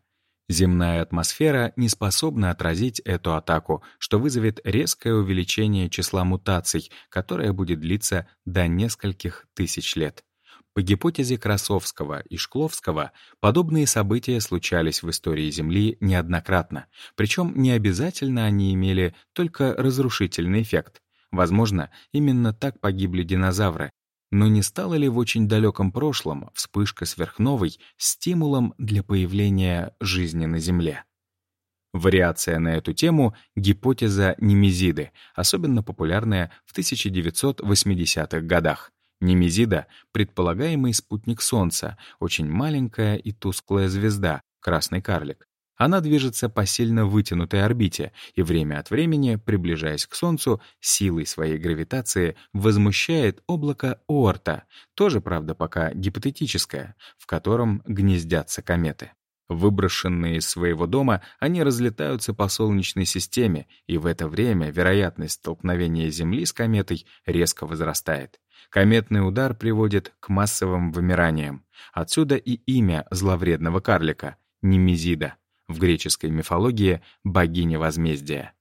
Земная атмосфера не способна отразить эту атаку, что вызовет резкое увеличение числа мутаций, которое будет длиться до нескольких тысяч лет. По гипотезе Красовского и Шкловского, подобные события случались в истории Земли неоднократно, причем не обязательно они имели только разрушительный эффект. Возможно, именно так погибли динозавры. Но не стала ли в очень далеком прошлом вспышка сверхновой стимулом для появления жизни на Земле? Вариация на эту тему — гипотеза Немезиды, особенно популярная в 1980-х годах. Немезида — предполагаемый спутник Солнца, очень маленькая и тусклая звезда, красный карлик. Она движется по сильно вытянутой орбите и время от времени, приближаясь к Солнцу, силой своей гравитации возмущает облако Оорта, тоже, правда, пока гипотетическое, в котором гнездятся кометы. Выброшенные из своего дома, они разлетаются по Солнечной системе, и в это время вероятность столкновения Земли с кометой резко возрастает. Кометный удар приводит к массовым вымираниям. Отсюда и имя зловредного карлика — Немезида, в греческой мифологии богиня возмездия.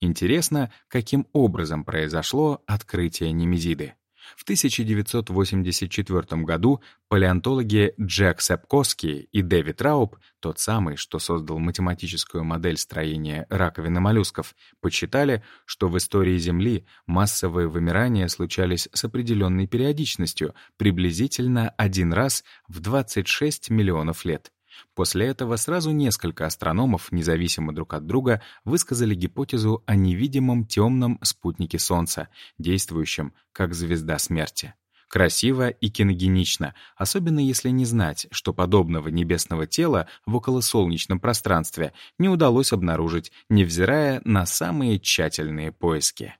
Интересно, каким образом произошло открытие Немезиды. В 1984 году палеонтологи Джек Сапковский и Дэвид Рауб, тот самый, что создал математическую модель строения раковины моллюсков, подсчитали, что в истории Земли массовые вымирания случались с определенной периодичностью, приблизительно один раз в 26 миллионов лет. После этого сразу несколько астрономов, независимо друг от друга, высказали гипотезу о невидимом темном спутнике Солнца, действующем как звезда смерти. Красиво и киногенично, особенно если не знать, что подобного небесного тела в околосолнечном пространстве не удалось обнаружить, невзирая на самые тщательные поиски.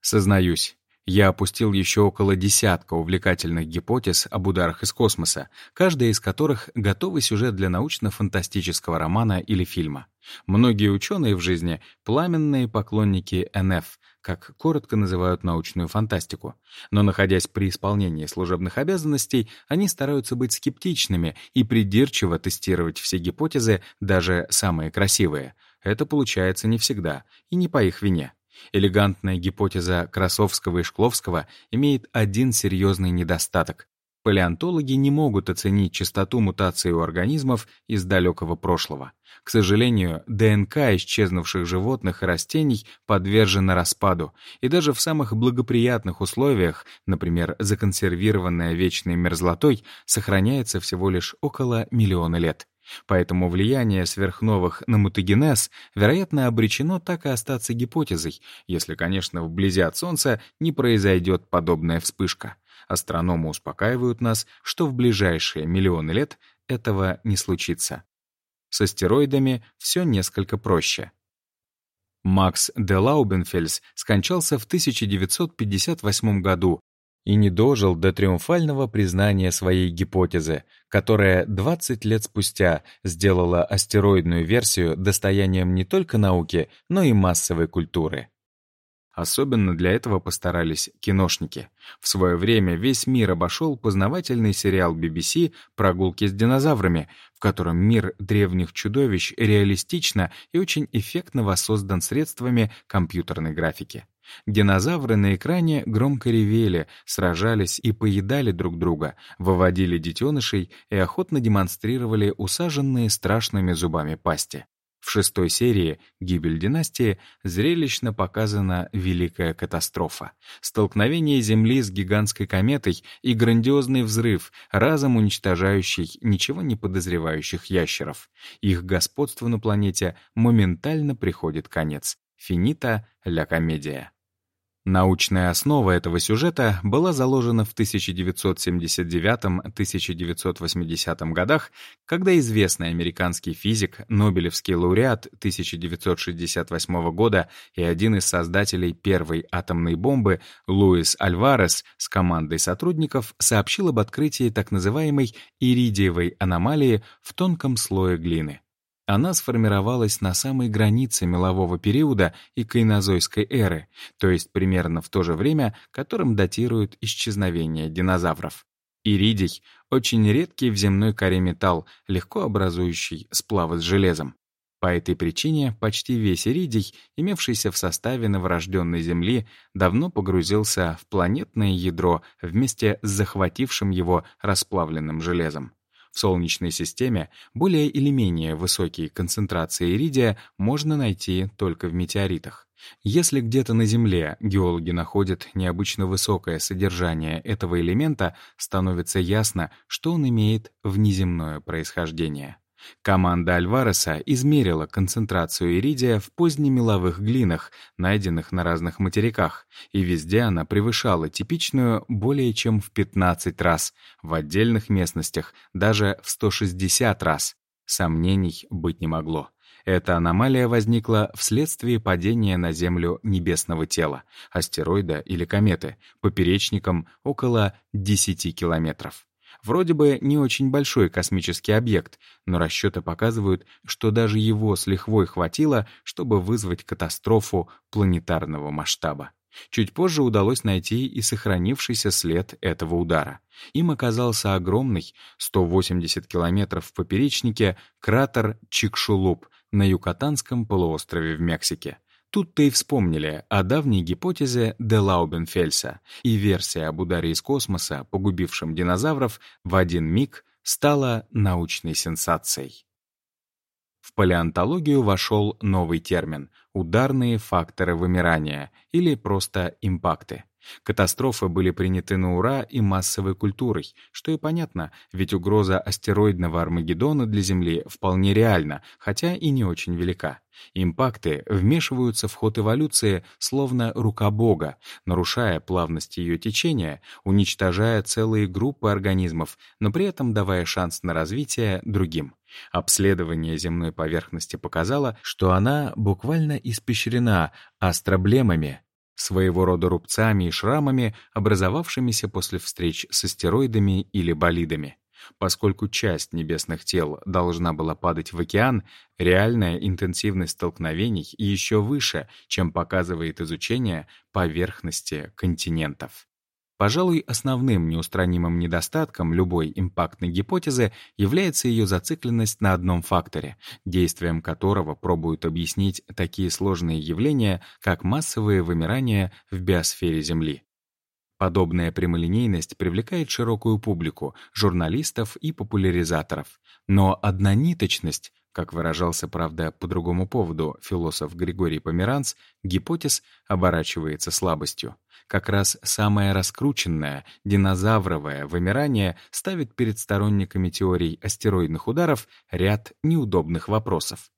Сознаюсь, я опустил еще около десятка увлекательных гипотез об ударах из космоса, каждая из которых — готовый сюжет для научно-фантастического романа или фильма. Многие ученые в жизни — пламенные поклонники НФ, как коротко называют научную фантастику. Но, находясь при исполнении служебных обязанностей, они стараются быть скептичными и придирчиво тестировать все гипотезы, даже самые красивые. Это получается не всегда, и не по их вине. Элегантная гипотеза Красовского и Шкловского имеет один серьезный недостаток. Палеонтологи не могут оценить частоту мутаций у организмов из далекого прошлого. К сожалению, ДНК исчезнувших животных и растений подвержена распаду, и даже в самых благоприятных условиях, например, законсервированная вечной мерзлотой, сохраняется всего лишь около миллиона лет. Поэтому влияние сверхновых на мутагенез, вероятно, обречено так и остаться гипотезой, если, конечно, вблизи от Солнца не произойдет подобная вспышка. Астрономы успокаивают нас, что в ближайшие миллионы лет этого не случится. С астероидами все несколько проще. Макс де Лаубенфельс скончался в 1958 году и не дожил до триумфального признания своей гипотезы, которая 20 лет спустя сделала астероидную версию достоянием не только науки, но и массовой культуры. Особенно для этого постарались киношники. В свое время весь мир обошел познавательный сериал BBC «Прогулки с динозаврами», в котором мир древних чудовищ реалистично и очень эффектно воссоздан средствами компьютерной графики. Динозавры на экране громко ревели, сражались и поедали друг друга, выводили детенышей и охотно демонстрировали усаженные страшными зубами пасти. В шестой серии «Гибель династии» зрелищно показана великая катастрофа. Столкновение Земли с гигантской кометой и грандиозный взрыв, разом уничтожающий ничего не подозревающих ящеров. Их господству на планете моментально приходит конец. Финита ля комедия. Научная основа этого сюжета была заложена в 1979-1980 годах, когда известный американский физик, Нобелевский лауреат 1968 года и один из создателей первой атомной бомбы Луис Альварес с командой сотрудников сообщил об открытии так называемой иридиевой аномалии в тонком слое глины. Она сформировалась на самой границе мелового периода и кайнозойской эры, то есть примерно в то же время, которым датируют исчезновение динозавров. Иридий — очень редкий в земной коре металл, легко образующий сплавы с железом. По этой причине почти весь иридий, имевшийся в составе новорожденной Земли, давно погрузился в планетное ядро вместе с захватившим его расплавленным железом. В Солнечной системе более или менее высокие концентрации иридия можно найти только в метеоритах. Если где-то на Земле геологи находят необычно высокое содержание этого элемента, становится ясно, что он имеет внеземное происхождение. Команда Альвареса измерила концентрацию иридия в позднемеловых глинах, найденных на разных материках, и везде она превышала типичную более чем в 15 раз, в отдельных местностях даже в 160 раз. Сомнений быть не могло. Эта аномалия возникла вследствие падения на Землю небесного тела, астероида или кометы, поперечником около 10 километров. Вроде бы не очень большой космический объект, но расчеты показывают, что даже его с лихвой хватило, чтобы вызвать катастрофу планетарного масштаба. Чуть позже удалось найти и сохранившийся след этого удара. Им оказался огромный, 180 километров в поперечнике, кратер Чикшулуп на Юкатанском полуострове в Мексике. Тут-то и вспомнили о давней гипотезе де Лаубенфельса, и версия об ударе из космоса, погубившем динозавров, в один миг стала научной сенсацией. В палеонтологию вошел новый термин — ударные факторы вымирания или просто импакты. Катастрофы были приняты на ура и массовой культурой, что и понятно, ведь угроза астероидного Армагеддона для Земли вполне реальна, хотя и не очень велика. Импакты вмешиваются в ход эволюции словно рука Бога, нарушая плавность ее течения, уничтожая целые группы организмов, но при этом давая шанс на развитие другим. Обследование земной поверхности показало, что она буквально испещрена астроблемами, своего рода рубцами и шрамами, образовавшимися после встреч с астероидами или болидами. Поскольку часть небесных тел должна была падать в океан, реальная интенсивность столкновений еще выше, чем показывает изучение поверхности континентов. Пожалуй, основным неустранимым недостатком любой импактной гипотезы является ее зацикленность на одном факторе, действием которого пробуют объяснить такие сложные явления, как массовые вымирания в биосфере Земли. Подобная прямолинейность привлекает широкую публику, журналистов и популяризаторов. Но однониточность, как выражался, правда, по другому поводу философ Григорий Померанц, гипотез оборачивается слабостью. Как раз самое раскрученное, динозавровое вымирание ставит перед сторонниками теорий астероидных ударов ряд неудобных вопросов.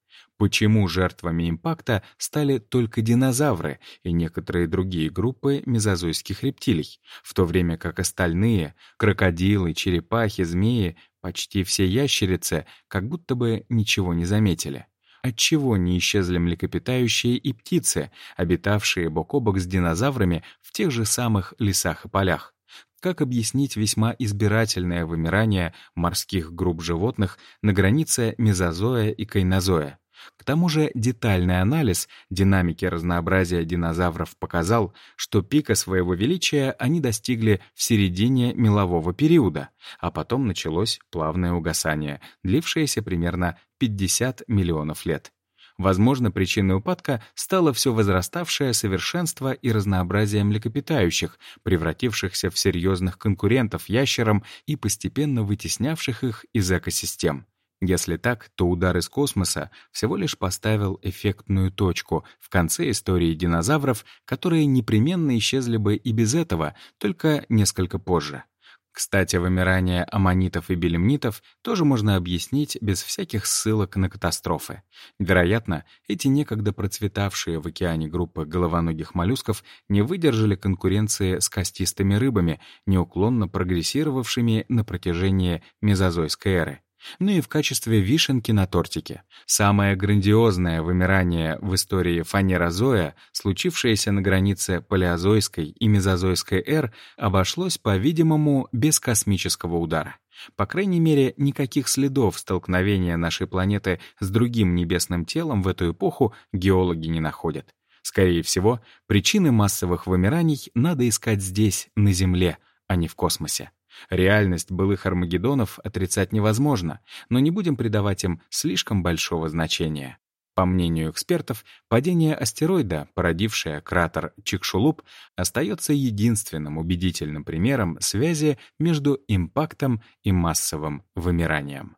Почему жертвами импакта стали только динозавры и некоторые другие группы мезозойских рептилий, в то время как остальные — крокодилы, черепахи, змеи, почти все ящерицы — как будто бы ничего не заметили? Отчего не исчезли млекопитающие и птицы, обитавшие бок о бок с динозаврами в тех же самых лесах и полях? Как объяснить весьма избирательное вымирание морских групп животных на границе мезозоя и кайнозоя? К тому же детальный анализ динамики разнообразия динозавров показал, что пика своего величия они достигли в середине мелового периода, а потом началось плавное угасание, длившееся примерно 50 миллионов лет. Возможно, причиной упадка стало все возраставшее совершенство и разнообразие млекопитающих, превратившихся в серьезных конкурентов ящерам и постепенно вытеснявших их из экосистем. Если так, то удар из космоса всего лишь поставил эффектную точку в конце истории динозавров, которые непременно исчезли бы и без этого, только несколько позже. Кстати, вымирание аммонитов и белемнитов тоже можно объяснить без всяких ссылок на катастрофы. Вероятно, эти некогда процветавшие в океане группы головоногих моллюсков не выдержали конкуренции с костистыми рыбами, неуклонно прогрессировавшими на протяжении мезозойской эры ну и в качестве вишенки на тортике. Самое грандиозное вымирание в истории фанерозоя, случившееся на границе палеозойской и мезозойской эр, обошлось, по-видимому, без космического удара. По крайней мере, никаких следов столкновения нашей планеты с другим небесным телом в эту эпоху геологи не находят. Скорее всего, причины массовых вымираний надо искать здесь, на Земле, а не в космосе. Реальность былых Армагеддонов отрицать невозможно, но не будем придавать им слишком большого значения. По мнению экспертов, падение астероида, породившее кратер Чикшулуп, остается единственным убедительным примером связи между импактом и массовым вымиранием.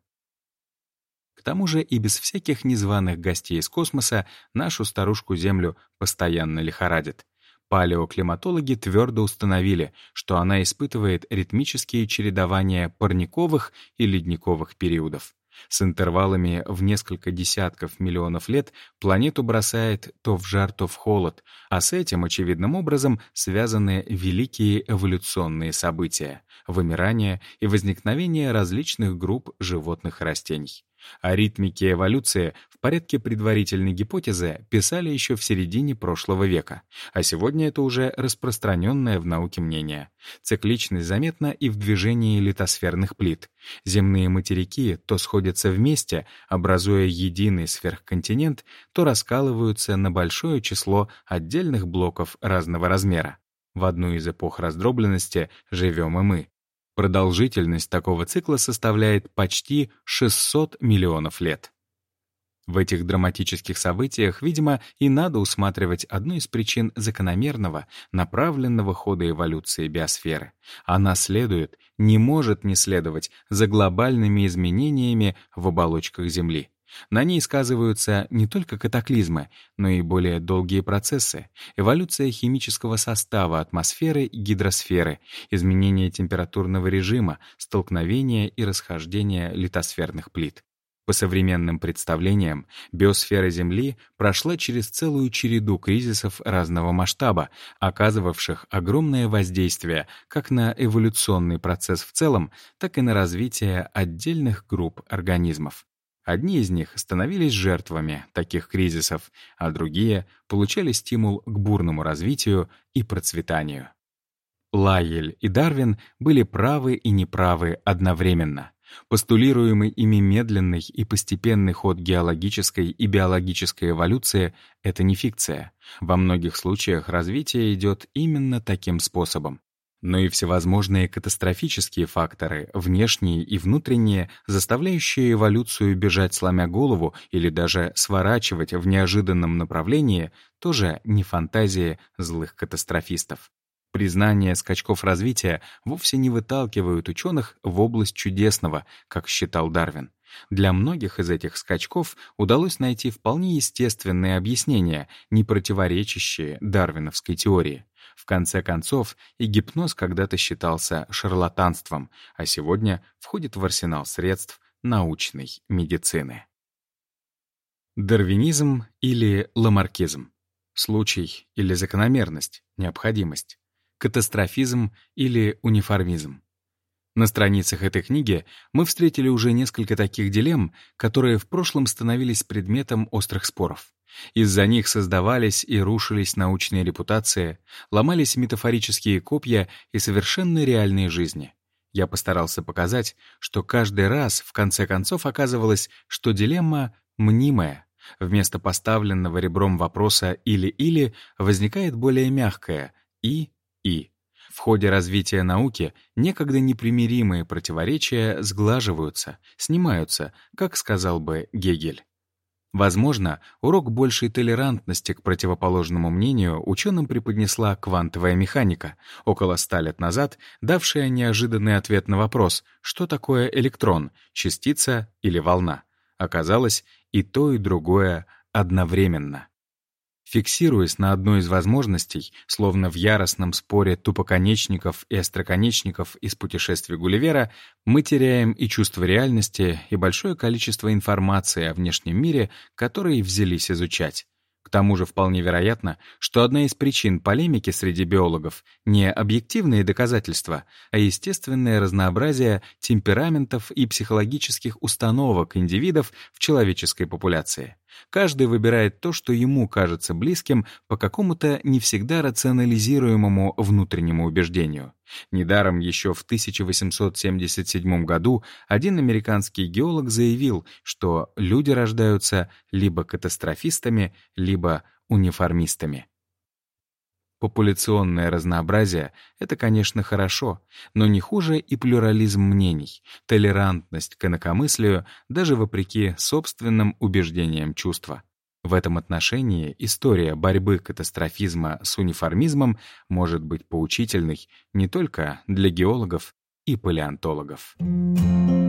К тому же и без всяких незваных гостей из космоса нашу старушку Землю постоянно лихорадит. Палеоклиматологи твердо установили, что она испытывает ритмические чередования парниковых и ледниковых периодов. С интервалами в несколько десятков миллионов лет планету бросает то в жар, то в холод, а с этим очевидным образом связаны великие эволюционные события — вымирание и возникновение различных групп животных и растений. О ритмике эволюции в порядке предварительной гипотезы писали еще в середине прошлого века, а сегодня это уже распространенное в науке мнение. Цикличность заметна и в движении литосферных плит. Земные материки то сходятся вместе, образуя единый сверхконтинент, то раскалываются на большое число отдельных блоков разного размера. В одну из эпох раздробленности живем и мы. Продолжительность такого цикла составляет почти 600 миллионов лет. В этих драматических событиях, видимо, и надо усматривать одну из причин закономерного, направленного хода эволюции биосферы. Она следует, не может не следовать за глобальными изменениями в оболочках Земли. На ней сказываются не только катаклизмы, но и более долгие процессы, эволюция химического состава атмосферы и гидросферы, изменение температурного режима, столкновение и расхождение литосферных плит. По современным представлениям, биосфера Земли прошла через целую череду кризисов разного масштаба, оказывавших огромное воздействие как на эволюционный процесс в целом, так и на развитие отдельных групп организмов. Одни из них становились жертвами таких кризисов, а другие получали стимул к бурному развитию и процветанию. Лайель и Дарвин были правы и неправы одновременно. Постулируемый ими медленный и постепенный ход геологической и биологической эволюции — это не фикция. Во многих случаях развитие идет именно таким способом но и всевозможные катастрофические факторы, внешние и внутренние, заставляющие эволюцию бежать сломя голову или даже сворачивать в неожиданном направлении, тоже не фантазии злых катастрофистов. Признания скачков развития вовсе не выталкивают ученых в область чудесного, как считал Дарвин. Для многих из этих скачков удалось найти вполне естественные объяснения, не противоречащие дарвиновской теории. В конце концов, и гипноз когда-то считался шарлатанством, а сегодня входит в арсенал средств научной медицины. Дарвинизм или ламаркизм. Случай или закономерность, необходимость. Катастрофизм или униформизм. На страницах этой книги мы встретили уже несколько таких дилемм, которые в прошлом становились предметом острых споров. Из-за них создавались и рушились научные репутации, ломались метафорические копья и совершенно реальные жизни. Я постарался показать, что каждый раз в конце концов оказывалось, что дилемма мнимая. Вместо поставленного ребром вопроса «или-или» возникает более мягкое «и-и». В ходе развития науки некогда непримиримые противоречия сглаживаются, снимаются, как сказал бы Гегель. Возможно, урок большей толерантности к противоположному мнению ученым преподнесла квантовая механика, около ста лет назад давшая неожиданный ответ на вопрос, что такое электрон, частица или волна. Оказалось, и то, и другое одновременно. Фиксируясь на одной из возможностей, словно в яростном споре тупоконечников и остроконечников из путешествий Гулливера, мы теряем и чувство реальности, и большое количество информации о внешнем мире, которые взялись изучать. К тому же вполне вероятно, что одна из причин полемики среди биологов не объективные доказательства, а естественное разнообразие темпераментов и психологических установок индивидов в человеческой популяции. Каждый выбирает то, что ему кажется близким по какому-то не всегда рационализируемому внутреннему убеждению. Недаром еще в 1877 году один американский геолог заявил, что люди рождаются либо катастрофистами, либо униформистами. Популяционное разнообразие — это, конечно, хорошо, но не хуже и плюрализм мнений, толерантность к инакомыслию, даже вопреки собственным убеждениям чувства. В этом отношении история борьбы катастрофизма с униформизмом может быть поучительной не только для геологов и палеонтологов. You.